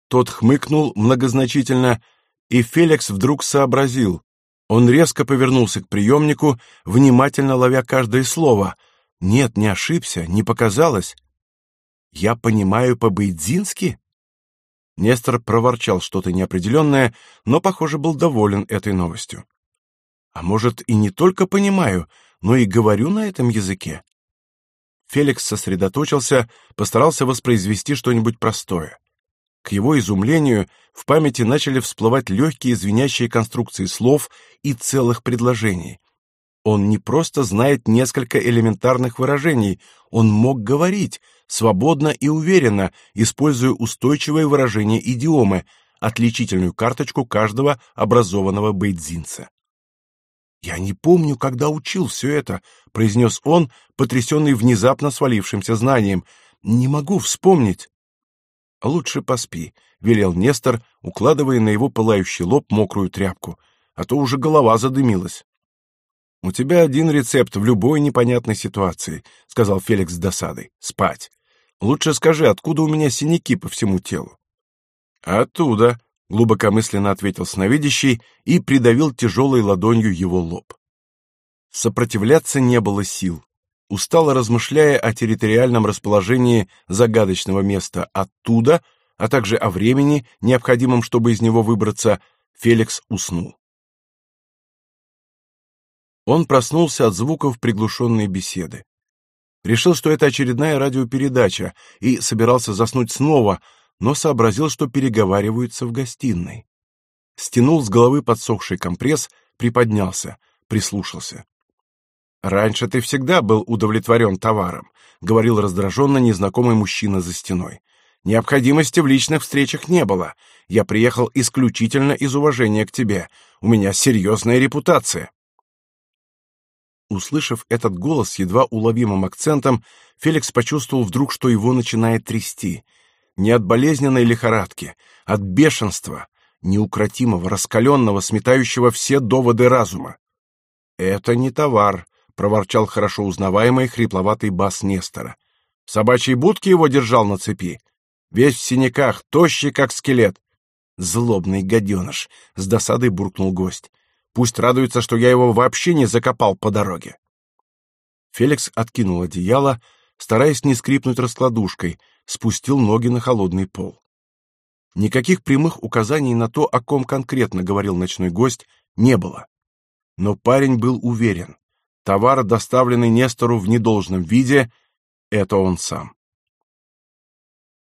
Тот хмыкнул многозначительно, и Феликс вдруг сообразил. Он резко повернулся к приемнику, внимательно ловя каждое слово. Нет, не ошибся, не показалось. «Я понимаю по-бейдзински?» Нестор проворчал что-то неопределенное, но, похоже, был доволен этой новостью. «А может, и не только понимаю, но и говорю на этом языке?» Феликс сосредоточился, постарался воспроизвести что-нибудь простое. К его изумлению в памяти начали всплывать легкие звенящие конструкции слов и целых предложений. Он не просто знает несколько элементарных выражений, он мог говорить, свободно и уверенно, используя устойчивое выражение идиомы, отличительную карточку каждого образованного бейдзинца. «Я не помню, когда учил все это», — произнес он, потрясенный внезапно свалившимся знанием. «Не могу вспомнить». «Лучше поспи», — велел Нестор, укладывая на его пылающий лоб мокрую тряпку, а то уже голова задымилась. «У тебя один рецепт в любой непонятной ситуации», — сказал Феликс с досадой. «Спать. Лучше скажи, откуда у меня синяки по всему телу?» «Оттуда», глубокомысленно ответил сновидящий и придавил тяжелой ладонью его лоб. Сопротивляться не было сил. Устало размышляя о территориальном расположении загадочного места оттуда, а также о времени, необходимом, чтобы из него выбраться, Феликс уснул. Он проснулся от звуков приглушенной беседы. Решил, что это очередная радиопередача, и собирался заснуть снова, но сообразил, что переговариваются в гостиной. Стянул с головы подсохший компресс, приподнялся, прислушался. «Раньше ты всегда был удовлетворен товаром», — говорил раздраженно незнакомый мужчина за стеной. «Необходимости в личных встречах не было. Я приехал исключительно из уважения к тебе. У меня серьезная репутация». Услышав этот голос с едва уловимым акцентом, Феликс почувствовал вдруг, что его начинает трясти — не от болезненной лихорадки, от бешенства, неукротимого, раскаленного, сметающего все доводы разума. «Это не товар», — проворчал хорошо узнаваемый хрипловатый бас Нестора. «В собачьей будке его держал на цепи. Весь в синяках, тощий, как скелет». «Злобный гаденыш», — с досадой буркнул гость. «Пусть радуется, что я его вообще не закопал по дороге». Феликс откинул одеяло, стараясь не скрипнуть раскладушкой, спустил ноги на холодный пол. Никаких прямых указаний на то, о ком конкретно говорил ночной гость, не было. Но парень был уверен. Товар, доставленный Нестору в недолжном виде, это он сам.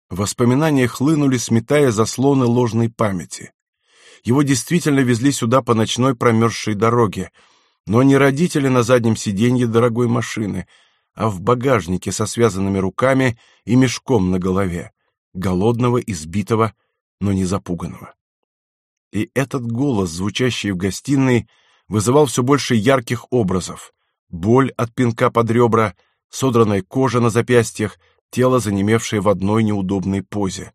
Воспоминания хлынули, сметая заслоны ложной памяти. Его действительно везли сюда по ночной промерзшей дороге, но не родители на заднем сиденье дорогой машины, а в багажнике со связанными руками и мешком на голове, голодного, избитого, но не запуганного. И этот голос, звучащий в гостиной, вызывал все больше ярких образов. Боль от пинка под ребра, содранная кожа на запястьях, тело, занемевшее в одной неудобной позе.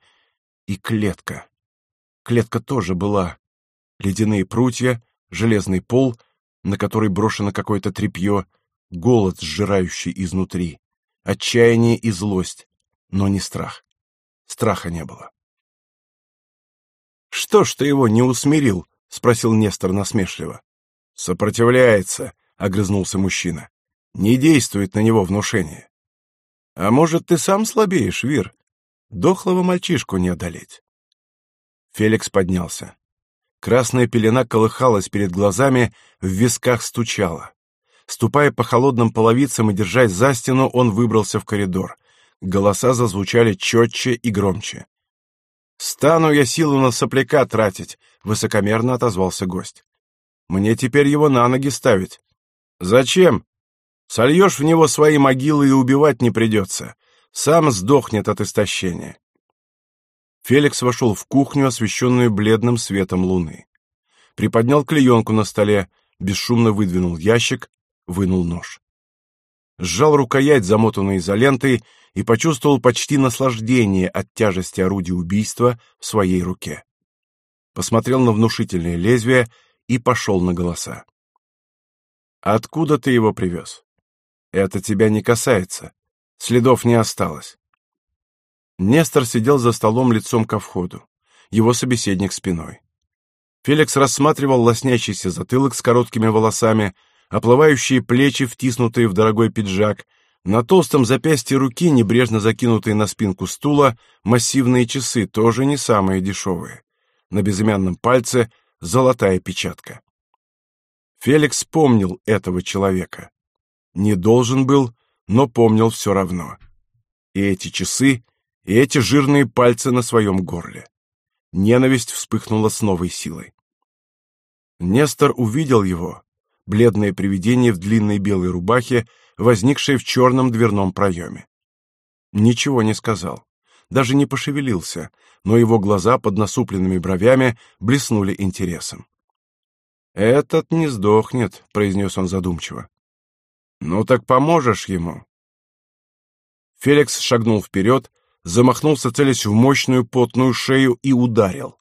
И клетка. Клетка тоже была. Ледяные прутья, железный пол, на который брошено какое-то тряпье, голод, сжирающий изнутри, отчаяние и злость, но не страх. Страха не было. «Что ж ты его не усмирил?» — спросил Нестор насмешливо. «Сопротивляется», — огрызнулся мужчина. «Не действует на него внушение». «А может, ты сам слабеешь, Вир? Дохлого мальчишку не одолеть». Феликс поднялся. Красная пелена колыхалась перед глазами, в висках стучала. Ступая по холодным половицам и держась за стену, он выбрался в коридор. Голоса зазвучали четче и громче. «Стану я силу на сопляка тратить», — высокомерно отозвался гость. «Мне теперь его на ноги ставить». «Зачем? Сольешь в него свои могилы и убивать не придется. Сам сдохнет от истощения». Феликс вошел в кухню, освещенную бледным светом луны. Приподнял клеенку на столе, бесшумно выдвинул ящик, вынул нож. Сжал рукоять, замотанной изолентой, и почувствовал почти наслаждение от тяжести орудия убийства в своей руке. Посмотрел на внушительное лезвие и пошел на голоса. «Откуда ты его привез?» «Это тебя не касается. Следов не осталось. Нестор сидел за столом лицом ко входу, его собеседник спиной. Феликс рассматривал лоснящийся затылок с короткими волосами, оплывающие плечи, втиснутые в дорогой пиджак, на толстом запястье руки, небрежно закинутые на спинку стула, массивные часы, тоже не самые дешевые. На безымянном пальце золотая печатка. Феликс помнил этого человека. Не должен был, но помнил все равно. И эти часы, и эти жирные пальцы на своем горле. Ненависть вспыхнула с новой силой. Нестор увидел его, бледное привидение в длинной белой рубахе, возникшее в черном дверном проеме. Ничего не сказал, даже не пошевелился, но его глаза под насупленными бровями блеснули интересом. «Этот не сдохнет», — произнес он задумчиво. «Ну так поможешь ему». Феликс шагнул вперед, замахнулся, целясь в мощную потную шею и ударил.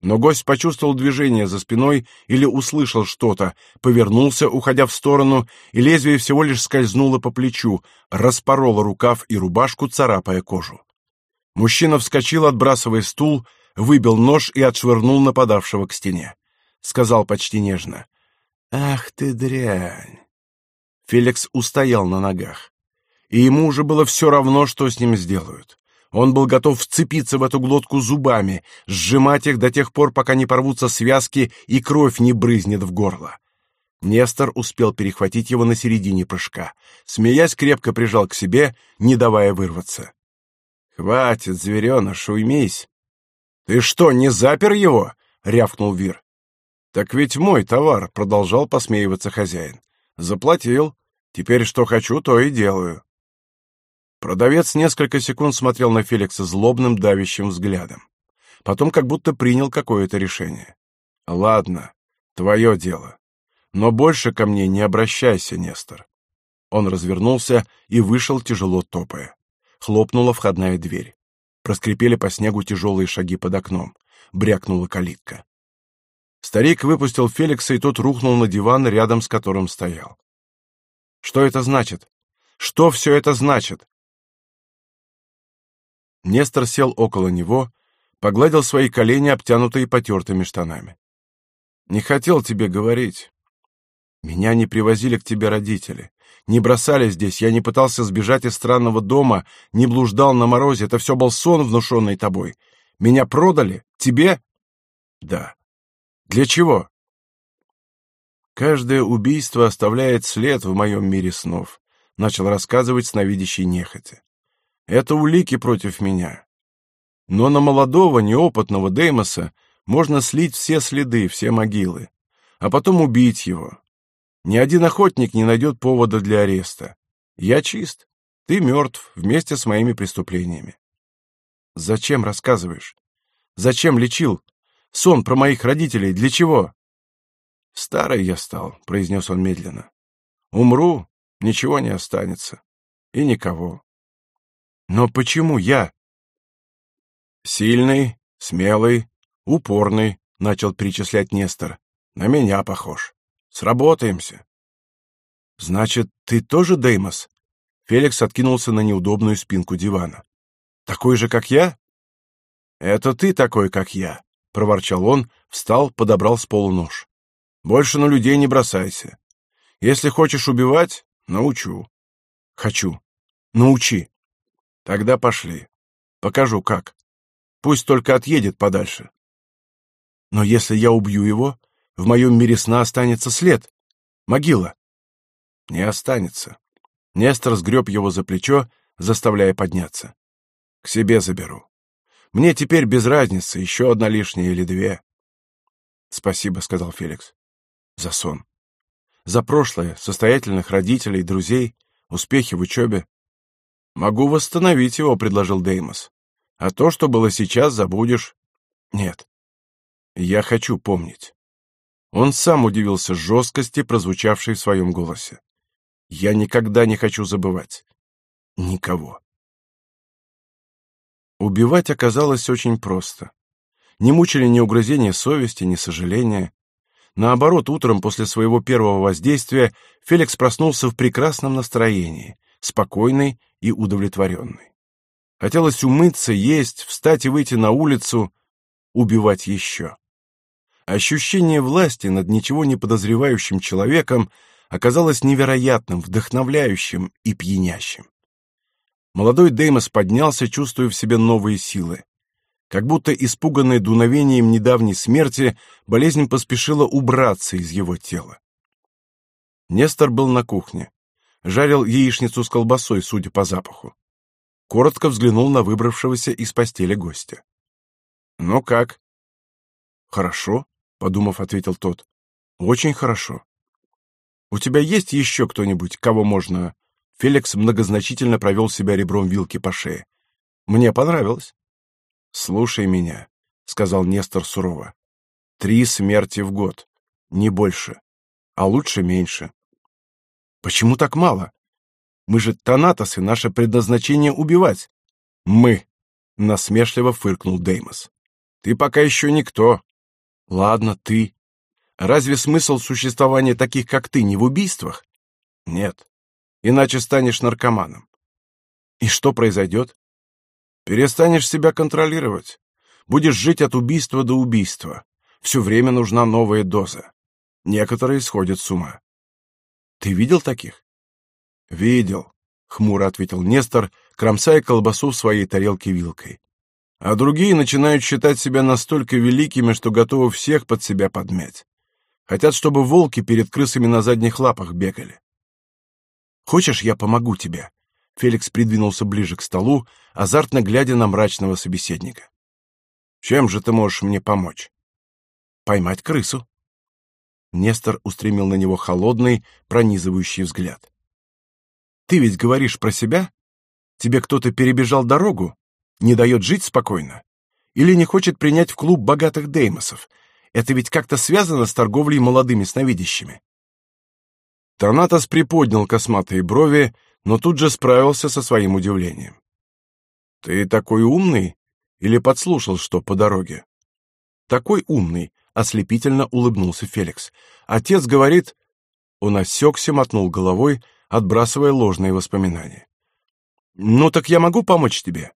Но гость почувствовал движение за спиной или услышал что-то, повернулся, уходя в сторону, и лезвие всего лишь скользнуло по плечу, распороло рукав и рубашку, царапая кожу. Мужчина вскочил, отбрасывая стул, выбил нож и отшвырнул нападавшего к стене. Сказал почти нежно. «Ах ты дрянь!» Феликс устоял на ногах. И ему уже было все равно, что с ним сделают. Он был готов вцепиться в эту глотку зубами, сжимать их до тех пор, пока не порвутся связки и кровь не брызнет в горло. Нестор успел перехватить его на середине прыжка. Смеясь, крепко прижал к себе, не давая вырваться. «Хватит, звереныш, уймись!» «Ты что, не запер его?» — рявкнул Вир. «Так ведь мой товар», — продолжал посмеиваться хозяин. «Заплатил. Теперь что хочу, то и делаю». Продавец несколько секунд смотрел на Феликса злобным, давящим взглядом. Потом как будто принял какое-то решение. «Ладно, твое дело. Но больше ко мне не обращайся, Нестор». Он развернулся и вышел, тяжело топая. Хлопнула входная дверь. Проскрипели по снегу тяжелые шаги под окном. Брякнула калитка. Старик выпустил Феликса, и тот рухнул на диван, рядом с которым стоял. «Что это значит? Что все это значит?» Нестор сел около него, погладил свои колени, обтянутые потертыми штанами. «Не хотел тебе говорить. Меня не привозили к тебе родители, не бросали здесь, я не пытался сбежать из странного дома, не блуждал на морозе, это все был сон, внушенный тобой. Меня продали? Тебе?» «Да». «Для чего?» «Каждое убийство оставляет след в моем мире снов», — начал рассказывать сновидящий нехотя. Это улики против меня. Но на молодого, неопытного Деймоса можно слить все следы, все могилы, а потом убить его. Ни один охотник не найдет повода для ареста. Я чист. Ты мертв вместе с моими преступлениями. Зачем рассказываешь? Зачем лечил? Сон про моих родителей для чего? Старый я стал, произнес он медленно. Умру, ничего не останется. И никого. Но почему я? Сильный, смелый, упорный, начал перечислять Нестор. На меня похож. Сработаемся. Значит, ты тоже Деймос? Феликс откинулся на неудобную спинку дивана. Такой же, как я? Это ты такой, как я, проворчал он, встал, подобрал с полу нож. Больше на людей не бросайся. Если хочешь убивать, научу. Хочу. Научи. Тогда пошли. Покажу, как. Пусть только отъедет подальше. Но если я убью его, в моем мире сна останется след. Могила. Не останется. Нестор сгреб его за плечо, заставляя подняться. К себе заберу. Мне теперь без разницы, еще одна лишняя или две. Спасибо, сказал Феликс. За сон. За прошлое, состоятельных родителей, друзей, успехи в учебе. Могу восстановить его, предложил Деймос. А то, что было сейчас, забудешь. Нет. Я хочу помнить. Он сам удивился жесткости, прозвучавшей в своем голосе. Я никогда не хочу забывать. Никого. Убивать оказалось очень просто. Не мучили ни угрызения совести, ни сожаления. Наоборот, утром после своего первого воздействия Феликс проснулся в прекрасном настроении, спокойный и удовлетворенный. Хотелось умыться, есть, встать и выйти на улицу, убивать еще. Ощущение власти над ничего не подозревающим человеком оказалось невероятным, вдохновляющим и пьянящим. Молодой Деймос поднялся, чувствуя в себе новые силы. Как будто испуганный дуновением недавней смерти, болезнь поспешила убраться из его тела. Нестор был на кухне. Жарил яичницу с колбасой, судя по запаху. Коротко взглянул на выбравшегося из постели гостя. «Ну как?» «Хорошо», — подумав, ответил тот. «Очень хорошо». «У тебя есть еще кто-нибудь, кого можно Феликс многозначительно провел себя ребром вилки по шее. Мне понравилось. Слушай меня, сказал Нестор сурово. Три смерти в год, не больше, а лучше меньше. Почему так мало? Мы же Танатосы, наше предназначение убивать. Мы, насмешливо фыркнул Деймос. Ты пока еще никто. Ладно, ты. Разве смысл существования таких, как ты, не в убийствах? Нет иначе станешь наркоманом. И что произойдет? Перестанешь себя контролировать. Будешь жить от убийства до убийства. Все время нужна новая доза. Некоторые сходят с ума. Ты видел таких? Видел, хмуро ответил Нестор, кромсая колбасу в своей тарелке вилкой. А другие начинают считать себя настолько великими, что готовы всех под себя подмять. Хотят, чтобы волки перед крысами на задних лапах бегали. Хочешь, я помогу тебе?» Феликс придвинулся ближе к столу, азартно глядя на мрачного собеседника. «Чем же ты можешь мне помочь?» «Поймать крысу». Нестор устремил на него холодный, пронизывающий взгляд. «Ты ведь говоришь про себя? Тебе кто-то перебежал дорогу? Не дает жить спокойно? Или не хочет принять в клуб богатых деймосов? Это ведь как-то связано с торговлей молодыми сновидящими?» Торнатос приподнял косматые брови, но тут же справился со своим удивлением. «Ты такой умный? Или подслушал что по дороге?» «Такой умный», — ослепительно улыбнулся Феликс. «Отец говорит...» Он осекся, мотнул головой, отбрасывая ложные воспоминания. «Ну так я могу помочь тебе?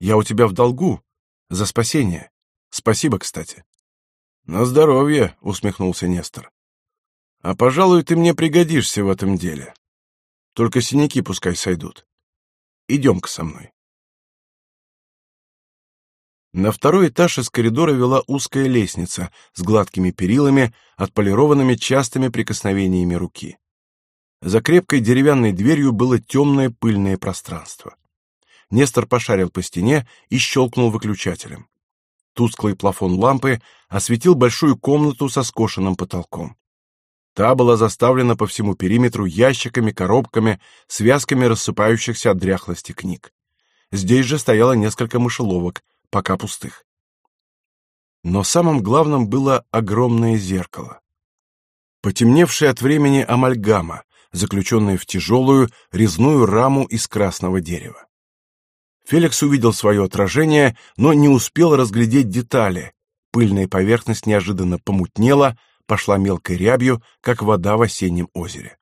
Я у тебя в долгу. За спасение. Спасибо, кстати». «На здоровье», — усмехнулся Нестор. А, пожалуй, ты мне пригодишься в этом деле. Только синяки пускай сойдут. Идем-ка со мной. На второй этаж из коридора вела узкая лестница с гладкими перилами, отполированными частыми прикосновениями руки. За крепкой деревянной дверью было темное пыльное пространство. Нестор пошарил по стене и щелкнул выключателем. Тусклый плафон лампы осветил большую комнату со скошенным потолком. Та была заставлена по всему периметру ящиками, коробками, связками рассыпающихся от дряхлости книг. Здесь же стояло несколько мышеловок, пока пустых. Но самым главным было огромное зеркало. Потемневшая от времени амальгама, заключенная в тяжелую резную раму из красного дерева. Феликс увидел свое отражение, но не успел разглядеть детали. Пыльная поверхность неожиданно помутнела, пошла мелкой рябью, как вода в осеннем озере.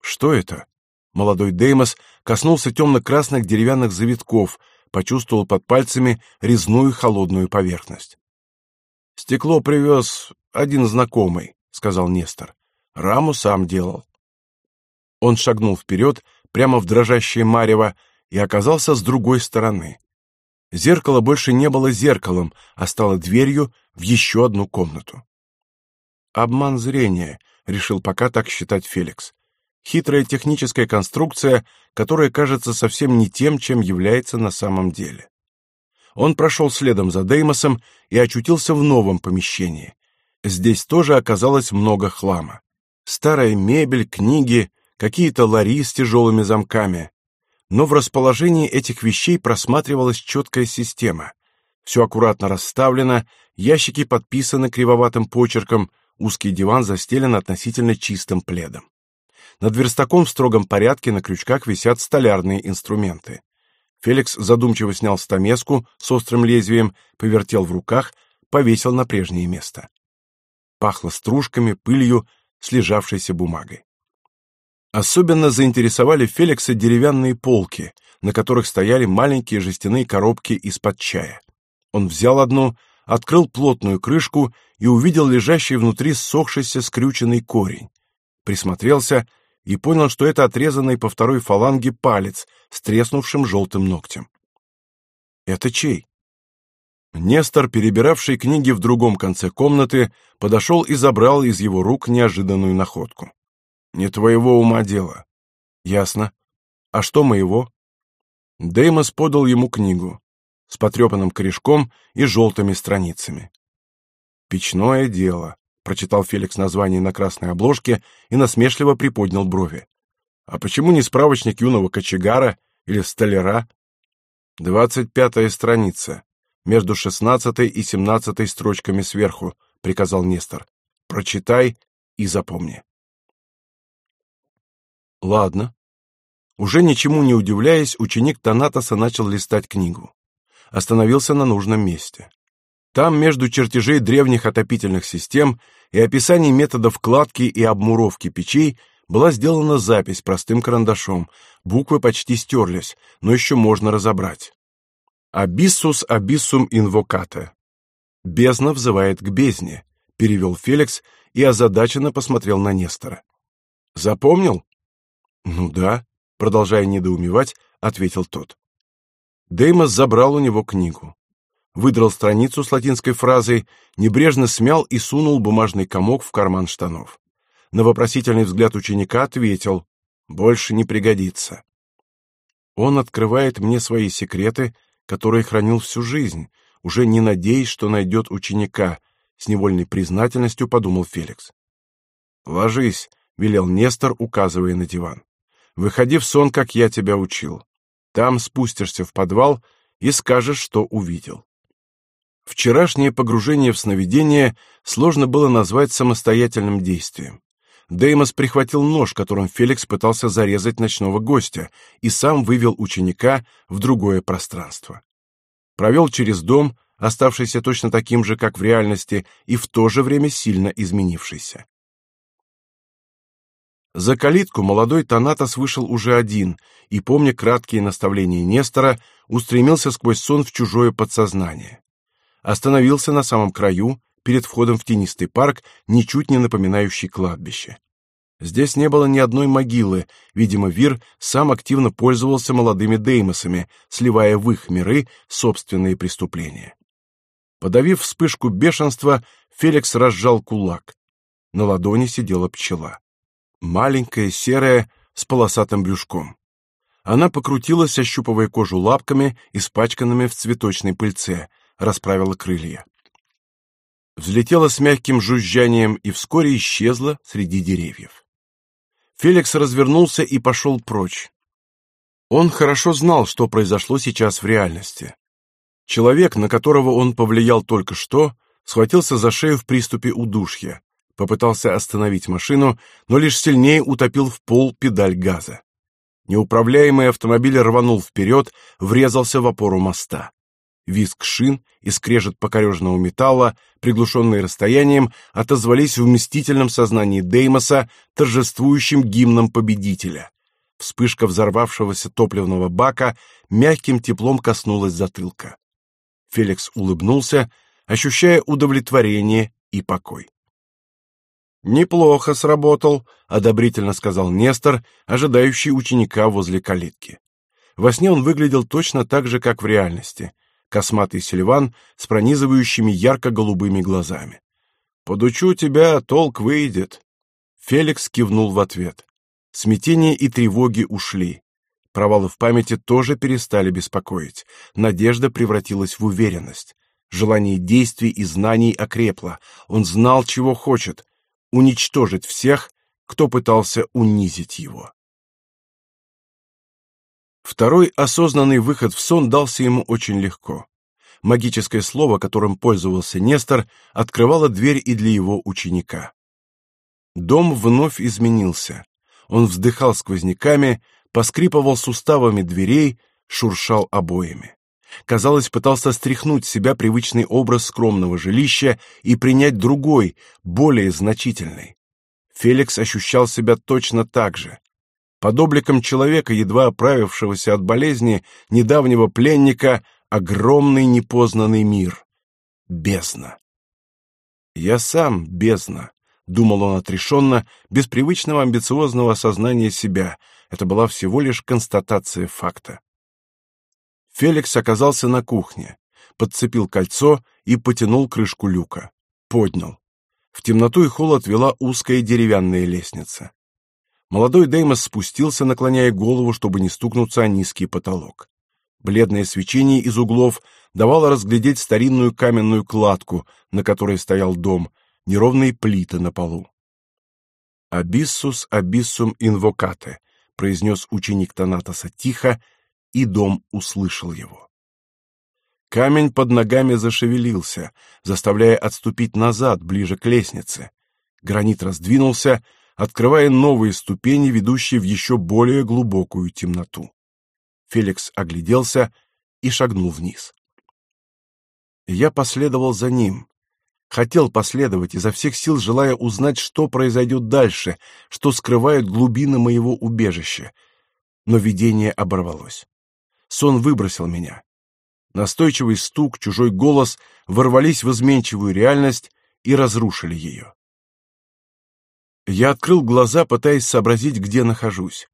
Что это? Молодой Деймос коснулся темно-красных деревянных завитков, почувствовал под пальцами резную холодную поверхность. Стекло привез один знакомый, сказал Нестор. Раму сам делал. Он шагнул вперед, прямо в дрожащее марево, и оказался с другой стороны. Зеркало больше не было зеркалом, а стало дверью в еще одну комнату. Обман зрения, решил пока так считать Феликс. Хитрая техническая конструкция, которая кажется совсем не тем, чем является на самом деле. Он прошел следом за Деймосом и очутился в новом помещении. Здесь тоже оказалось много хлама. Старая мебель, книги, какие-то лари с тяжелыми замками. Но в расположении этих вещей просматривалась четкая система. Все аккуратно расставлено, ящики подписаны кривоватым почерком, узкий диван застелен относительно чистым пледом. Над верстаком в строгом порядке на крючках висят столярные инструменты. Феликс задумчиво снял стамеску с острым лезвием, повертел в руках, повесил на прежнее место. Пахло стружками, пылью, слежавшейся бумагой. Особенно заинтересовали Феликса деревянные полки, на которых стояли маленькие жестяные коробки из-под чая. Он взял одну, открыл плотную крышку и увидел лежащий внутри ссохшийся скрюченный корень. Присмотрелся — и понял, что это отрезанный по второй фаланге палец с треснувшим желтым ногтем. Это чей? Нестор, перебиравший книги в другом конце комнаты, подошел и забрал из его рук неожиданную находку. Не твоего ума дело. Ясно. А что моего? Деймос подал ему книгу с потрепанным корешком и желтыми страницами. Печное дело прочитал Феликс название на красной обложке и насмешливо приподнял брови. А почему не справочник юного кочегара или столяра? Двадцать пятая страница, между шестнадцатой и семнадцатой строчками сверху, приказал Нестор. Прочитай и запомни. Ладно. Уже ничему не удивляясь, ученик Танатоса начал листать книгу. Остановился на нужном месте. Там между чертежей древних отопительных систем и описаний методов кладки и обмуровки печей была сделана запись простым карандашом. Буквы почти стерлись, но еще можно разобрать. Абиссус абиссум инвоката. Бездна взывает к бездне, перевел Феликс и озадаченно посмотрел на Нестора. Запомнил? Ну да, продолжая недоумевать, ответил тот. Деймос забрал у него книгу выдрал страницу с латинской фразой, небрежно смял и сунул бумажный комок в карман штанов. На вопросительный взгляд ученика ответил: "Больше не пригодится". Он открывает мне свои секреты, которые хранил всю жизнь, уже не надеясь, что найдет ученика, с невольной признательностью подумал Феликс. "Ложись", велел Нестор, указывая на диван. "Выходи в сон, как я тебя учил. Там спустишься в подвал и скажешь, что увидел". Вчерашнее погружение в сновидение сложно было назвать самостоятельным действием. Деймос прихватил нож, которым Феликс пытался зарезать ночного гостя, и сам вывел ученика в другое пространство. Провел через дом, оставшийся точно таким же, как в реальности, и в то же время сильно изменившийся. За калитку молодой Танатос вышел уже один и, помня краткие наставления Нестора, устремился сквозь сон в чужое подсознание остановился на самом краю, перед входом в тенистый парк, ничуть не напоминающий кладбище. Здесь не было ни одной могилы, видимо, Вир сам активно пользовался молодыми деймосами, сливая в их миры собственные преступления. Подавив вспышку бешенства, Феликс разжал кулак. На ладони сидела пчела. Маленькая, серая, с полосатым брюшком. Она покрутилась, ощупывая кожу лапками, испачканными в цветочной пыльце, расправила крылья. Взлетела с мягким жужжанием и вскоре исчезла среди деревьев. Феликс развернулся и пошел прочь. Он хорошо знал, что произошло сейчас в реальности. Человек, на которого он повлиял только что, схватился за шею в приступе удушья, попытался остановить машину, но лишь сильнее утопил в пол педаль газа. Неуправляемый автомобиль рванул вперед, врезался в опору моста. Визг шин и скрежет покореженного металла, приглушенные расстоянием, отозвались в мстительном сознании Деймоса торжествующим гимном победителя. Вспышка взорвавшегося топливного бака мягким теплом коснулась затылка. Феликс улыбнулся, ощущая удовлетворение и покой. Неплохо сработал, одобрительно сказал Нестор, ожидающий ученика возле калитки. Во сне он выглядел точно так же, как в реальности косматый Сильван с пронизывающими ярко-голубыми глазами. «Подучу тебя, толк выйдет». Феликс кивнул в ответ. Смятение и тревоги ушли. Провалы в памяти тоже перестали беспокоить. Надежда превратилась в уверенность. Желание действий и знаний окрепло. Он знал, чего хочет — уничтожить всех, кто пытался унизить его. Второй осознанный выход в сон дался ему очень легко. Магическое слово, которым пользовался Нестор, открывало дверь и для его ученика. Дом вновь изменился. Он вздыхал сквозняками, поскрипывал суставами дверей, шуршал обоями. Казалось, пытался стряхнуть с себя привычный образ скромного жилища и принять другой, более значительный. Феликс ощущал себя точно так же. Под обликом человека, едва оправившегося от болезни, недавнего пленника, огромный непознанный мир. Бездна. Я сам бездна, думал он отрешенно, без привычного амбициозного осознания себя. Это была всего лишь констатация факта. Феликс оказался на кухне, подцепил кольцо и потянул крышку люка. Поднял. В темноту и холод вела узкая деревянная лестница. Молодой Деймос спустился, наклоняя голову, чтобы не стукнуться о низкий потолок. Бледное свечение из углов давало разглядеть старинную каменную кладку, на которой стоял дом, неровные плиты на полу. «Абиссус абиссум инвокате», — произнес ученик Танатоса тихо, и дом услышал его. Камень под ногами зашевелился, заставляя отступить назад, ближе к лестнице. Гранит раздвинулся, открывая новые ступени, ведущие в еще более глубокую темноту. Феликс огляделся и шагнул вниз. Я последовал за ним. Хотел последовать, изо всех сил желая узнать, что произойдет дальше, что скрывают глубины моего убежища. Но видение оборвалось. Сон выбросил меня. Настойчивый стук, чужой голос ворвались в изменчивую реальность и разрушили ее. Я открыл глаза, пытаясь сообразить, где нахожусь.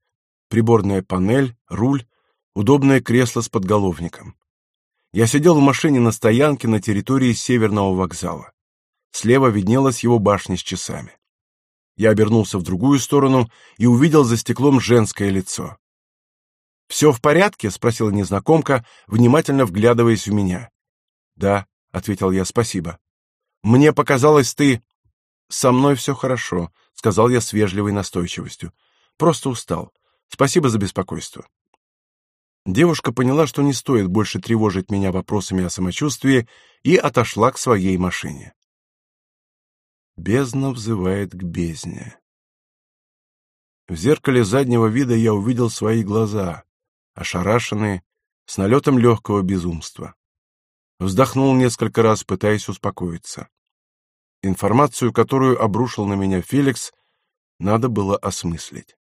Приборная панель, руль, удобное кресло с подголовником. Я сидел в машине на стоянке на территории Северного вокзала. Слева виднелась его башня с часами. Я обернулся в другую сторону и увидел за стеклом женское лицо. «Все в порядке?» — спросила незнакомка, внимательно вглядываясь в меня. «Да», — ответил я, — «спасибо». «Мне показалось, ты...» «Со мной все хорошо», — сказал я с вежливой настойчивостью. «Просто устал. Спасибо за беспокойство». Девушка поняла, что не стоит больше тревожить меня вопросами о самочувствии, и отошла к своей машине. Бездна взывает к бездне. В зеркале заднего вида я увидел свои глаза, ошарашенные, с налетом легкого безумства. Вздохнул несколько раз, пытаясь успокоиться. Информацию, которую обрушил на меня Феликс, надо было осмыслить.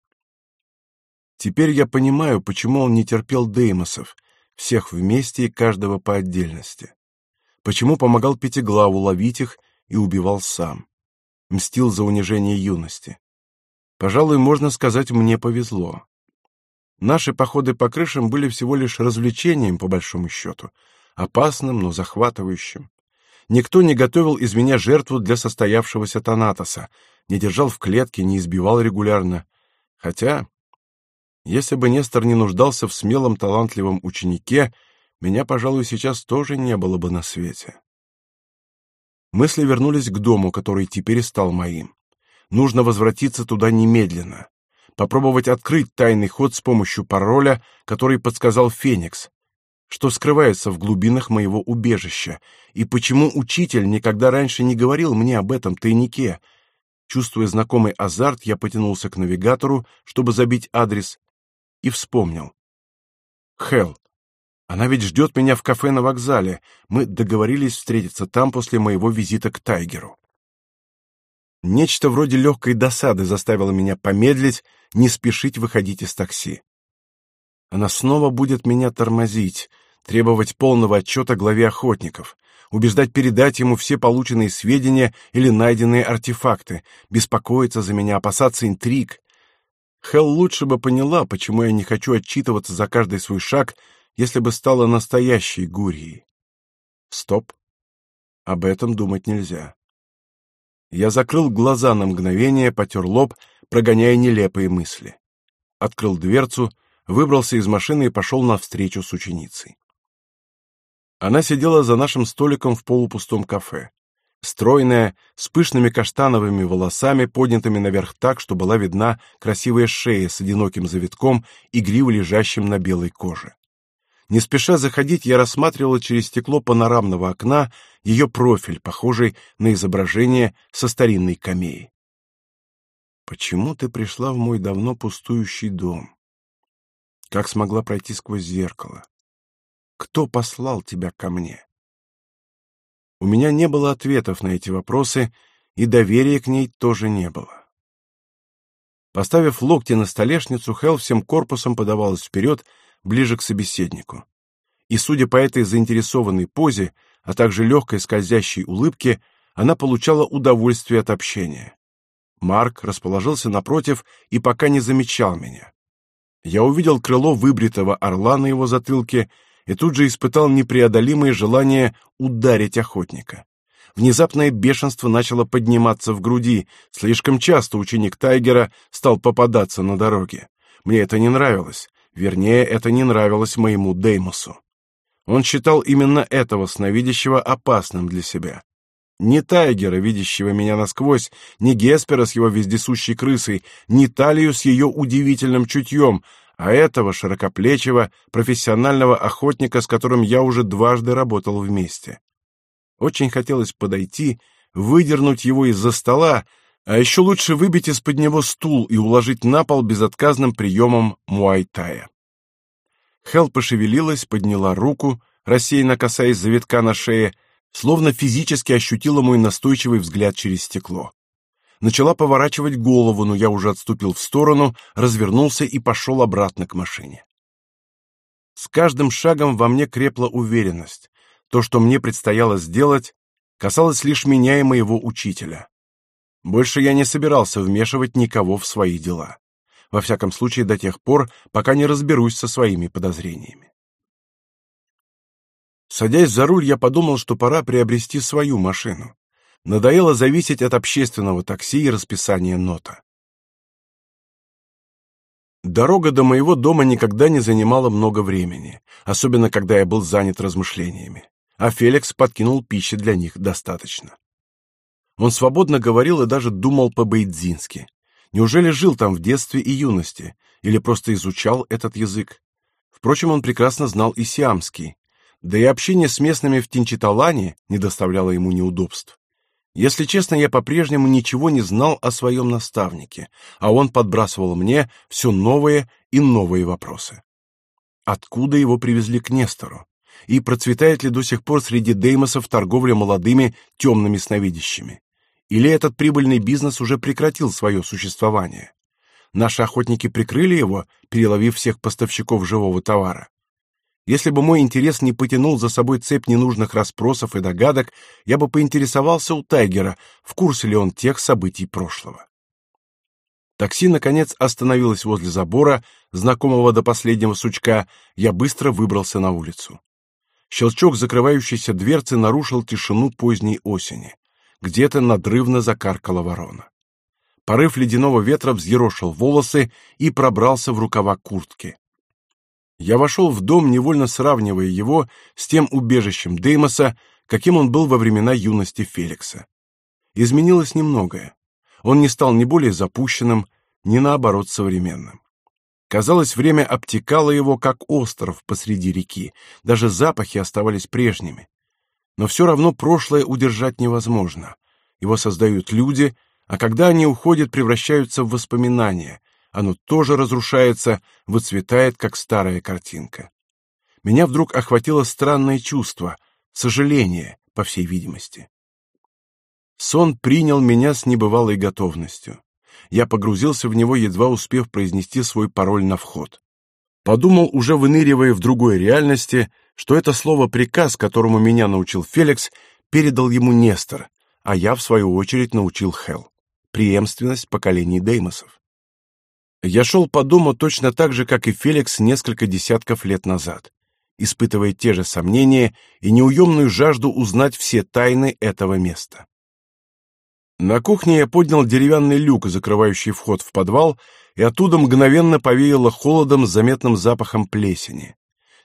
Теперь я понимаю, почему он не терпел Деймосов, всех вместе и каждого по отдельности. Почему помогал Пятиглаву ловить их и убивал сам. Мстил за унижение юности. Пожалуй, можно сказать, мне повезло. Наши походы по крышам были всего лишь развлечением, по большому счету, опасным, но захватывающим. Никто не готовил из меня жертву для состоявшегося Танатоса, не держал в клетке, не избивал регулярно. Хотя, если бы Нестор не нуждался в смелом, талантливом ученике, меня, пожалуй, сейчас тоже не было бы на свете. Мысли вернулись к дому, который теперь стал моим. Нужно возвратиться туда немедленно попробовать открыть тайный ход с помощью пароля, который подсказал Феникс. Что скрывается в глубинах моего убежища, и почему учитель никогда раньше не говорил мне об этом тайнике? Чувствуя знакомый азарт, я потянулся к навигатору, чтобы забить адрес, и вспомнил. Хел. Она ведь ждет меня в кафе на вокзале. Мы договорились встретиться там после моего визита к Тайгеру. Нечто вроде легкой досады заставило меня помедлить, не спешить выходить из такси. Она снова будет меня тормозить, требовать полного отчета главе охотников, убеждать передать ему все полученные сведения или найденные артефакты, беспокоиться за меня, опасаться интриг. Хел лучше бы поняла, почему я не хочу отчитываться за каждый свой шаг, если бы стала настоящей Гурией. Стоп. Об этом думать нельзя. Я закрыл глаза на мгновение, потер лоб, прогоняя нелепые мысли. Открыл дверцу, выбрался из машины и пошел навстречу с ученицей. Она сидела за нашим столиком в полупустом кафе. Стройная, с пышными каштановыми волосами, поднятыми наверх так, что была видна красивая шея с одиноким завитком, игриво лежащим на белой коже. Не спеша заходить, я рассматривала через стекло панорамного окна ее профиль, похожий на изображение со старинной камеи. Почему ты пришла в мой давно пустующий дом? Как смогла пройти сквозь зеркало? Кто послал тебя ко мне? У меня не было ответов на эти вопросы, и доверия к ней тоже не было. Поставив локти на столешницу, Хелл всем корпусом подавалась вперед, ближе к собеседнику. И, судя по этой заинтересованной позе, а также легкой скользящей улыбке, она получала удовольствие от общения. Марк расположился напротив и пока не замечал меня. Я увидел крыло выбритого орла на его затылке и тут же испытал непреодолимое желание ударить охотника. Внезапное бешенство начало подниматься в груди. Слишком часто ученик Тайгера стал попадаться на дороге. Мне это не нравилось. Вернее, это не нравилось моему Деймосу. Он считал именно этого сновидящего опасным для себя. Не Тайгера, видящего меня насквозь, не Геспера с его вездесущей крысой, не Талию с ее удивительным чутьем, а этого широкоплечего, профессионального охотника, с которым я уже дважды работал вместе. Очень хотелось подойти, выдернуть его из-за стола, а еще лучше выбить из-под него стул и уложить на пол безотказным приемом муайтая. Хел пошевелилась, подняла руку, рассеянно касаясь завитка на шее, словно физически ощутила мой настойчивый взгляд через стекло. Начала поворачивать голову, но я уже отступил в сторону, развернулся и пошел обратно к машине. С каждым шагом во мне крепла уверенность. То, что мне предстояло сделать, касалось лишь меня и моего учителя. Больше я не собирался вмешивать никого в свои дела. Во всяком случае, до тех пор, пока не разберусь со своими подозрениями. Садясь за руль, я подумал, что пора приобрести свою машину. Надоело зависеть от общественного такси и расписания нота. Дорога до моего дома никогда не занимала много времени, особенно когда я был занят размышлениями, а Феликс подкинул пищи для них достаточно. Он свободно говорил и даже думал по-бейдзински. Неужели жил там в детстве и юности, или просто изучал этот язык? Впрочем, он прекрасно знал и сиамский, да и общение с местными в Тинчиталане не доставляло ему неудобств. Если честно, я по-прежнему ничего не знал о своем наставнике, а он подбрасывал мне все новые и новые вопросы. Откуда его привезли к Нестору? И процветает ли до сих пор среди деймосов торговля молодыми темными сновидящими? Или этот прибыльный бизнес уже прекратил свое существование? Наши охотники прикрыли его, переловив всех поставщиков живого товара. Если бы мой интерес не потянул за собой цепь ненужных расспросов и догадок, я бы поинтересовался у Тайгера, в курсе ли он тех событий прошлого. Такси наконец остановилось возле забора, знакомого до последнего сучка. Я быстро выбрался на улицу. Щелчок закрывающейся дверцы нарушил тишину поздней осени где-то надрывно закаркала ворона. Порыв ледяного ветра взъерошил волосы и пробрался в рукава куртки. Я вошел в дом, невольно сравнивая его с тем убежищем Деймоса, каким он был во времена юности Феликса. Изменилось немногое. Он не стал ни более запущенным, ни наоборот современным. Казалось, время обтекало его, как остров посреди реки, даже запахи оставались прежними. Но все равно прошлое удержать невозможно. Его создают люди, а когда они уходят, превращаются в воспоминания. Оно тоже разрушается, выцветает, как старая картинка. Меня вдруг охватило странное чувство, сожаление, по всей видимости. Сон принял меня с небывалой готовностью. Я погрузился в него, едва успев произнести свой пароль на вход. Подумал, уже выныривая в другой реальности, что это слово «приказ», которому меня научил Феликс, передал ему Нестор, а я, в свою очередь, научил Хел. Преемственность поколений Деймосов. Я шел по дому точно так же, как и Феликс несколько десятков лет назад. испытывая те же сомнения и неуемную жажду узнать все тайны этого места. На кухне я поднял деревянный люк, закрывающий вход в подвал, и оттуда мгновенно повеяло холодом с заметным запахом плесени.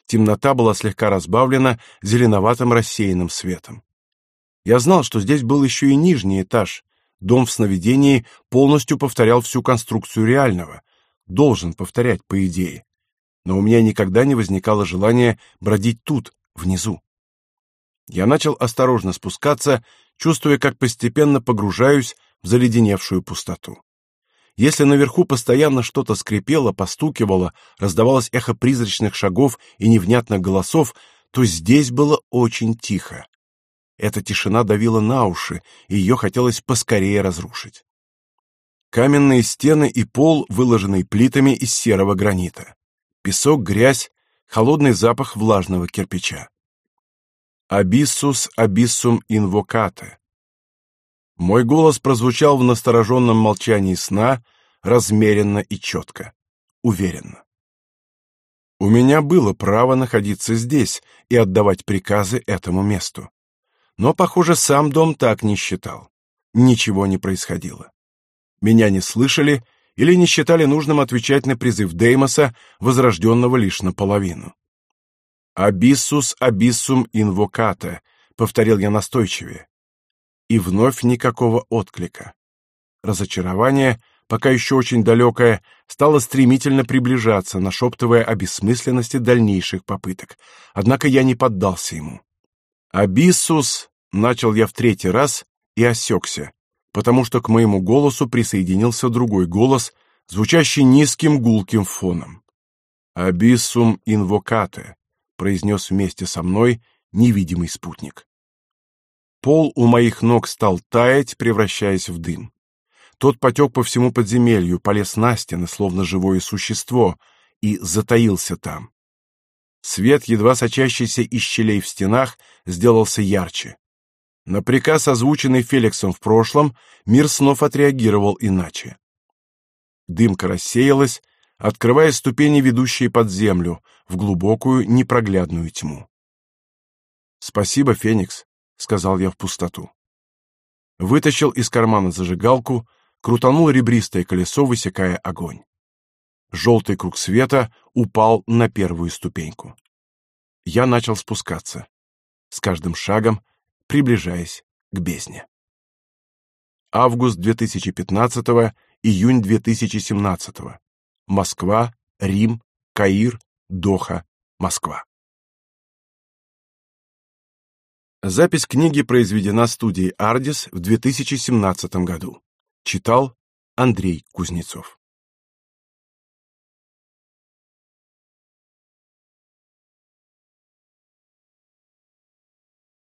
Темнота была слегка разбавлена зеленоватым рассеянным светом. Я знал, что здесь был еще и нижний этаж. Дом в сновидении полностью повторял всю конструкцию реального. Должен повторять, по идее. Но у меня никогда не возникало желания бродить тут, внизу. Я начал осторожно спускаться, чувствуя, как постепенно погружаюсь в заледеневшую пустоту. Если наверху постоянно что-то скрипело, постукивало, раздавалось эхо призрачных шагов и невнятных голосов, то здесь было очень тихо. Эта тишина давила на уши, и ее хотелось поскорее разрушить. Каменные стены и пол, выложенные плитами из серого гранита. Песок, грязь, холодный запах влажного кирпича. «Абиссус абиссум инвокате». Мой голос прозвучал в настороженном молчании сна, размеренно и четко, уверенно. У меня было право находиться здесь и отдавать приказы этому месту. Но, похоже, сам дом так не считал. Ничего не происходило. Меня не слышали или не считали нужным отвечать на призыв Деймоса, возрожденного лишь наполовину. «Абиссус абиссум инвокате», — повторил я настойчивее. И вновь никакого отклика. Разочарование, пока еще очень далекое, стало стремительно приближаться, нашептывая о бессмысленности дальнейших попыток. Однако я не поддался ему. «Абиссус», — начал я в третий раз и осекся, потому что к моему голосу присоединился другой голос, звучащий низким гулким фоном. «Абиссум инвокате», произнес вместе со мной невидимый спутник. Пол у моих ног стал таять, превращаясь в дым. Тот потек по всему подземелью, полез на стены, словно живое существо, и затаился там. Свет, едва сочащийся из щелей в стенах, сделался ярче. На приказ, озвученный Феликсом в прошлом, мир снов отреагировал иначе. Дымка рассеялась, открывая ступени, ведущие под землю, в глубокую непроглядную тьму. «Спасибо, Феникс», — сказал я в пустоту. Вытащил из кармана зажигалку, крутанул ребристое колесо, высекая огонь. Желтый круг света упал на первую ступеньку. Я начал спускаться, с каждым шагом приближаясь к бездне. Август 2015, июнь 2017. Москва, Рим, Каир, Доха, Москва. Запись книги произведена студией Ardis в 2017 году. Читал Андрей Кузнецов.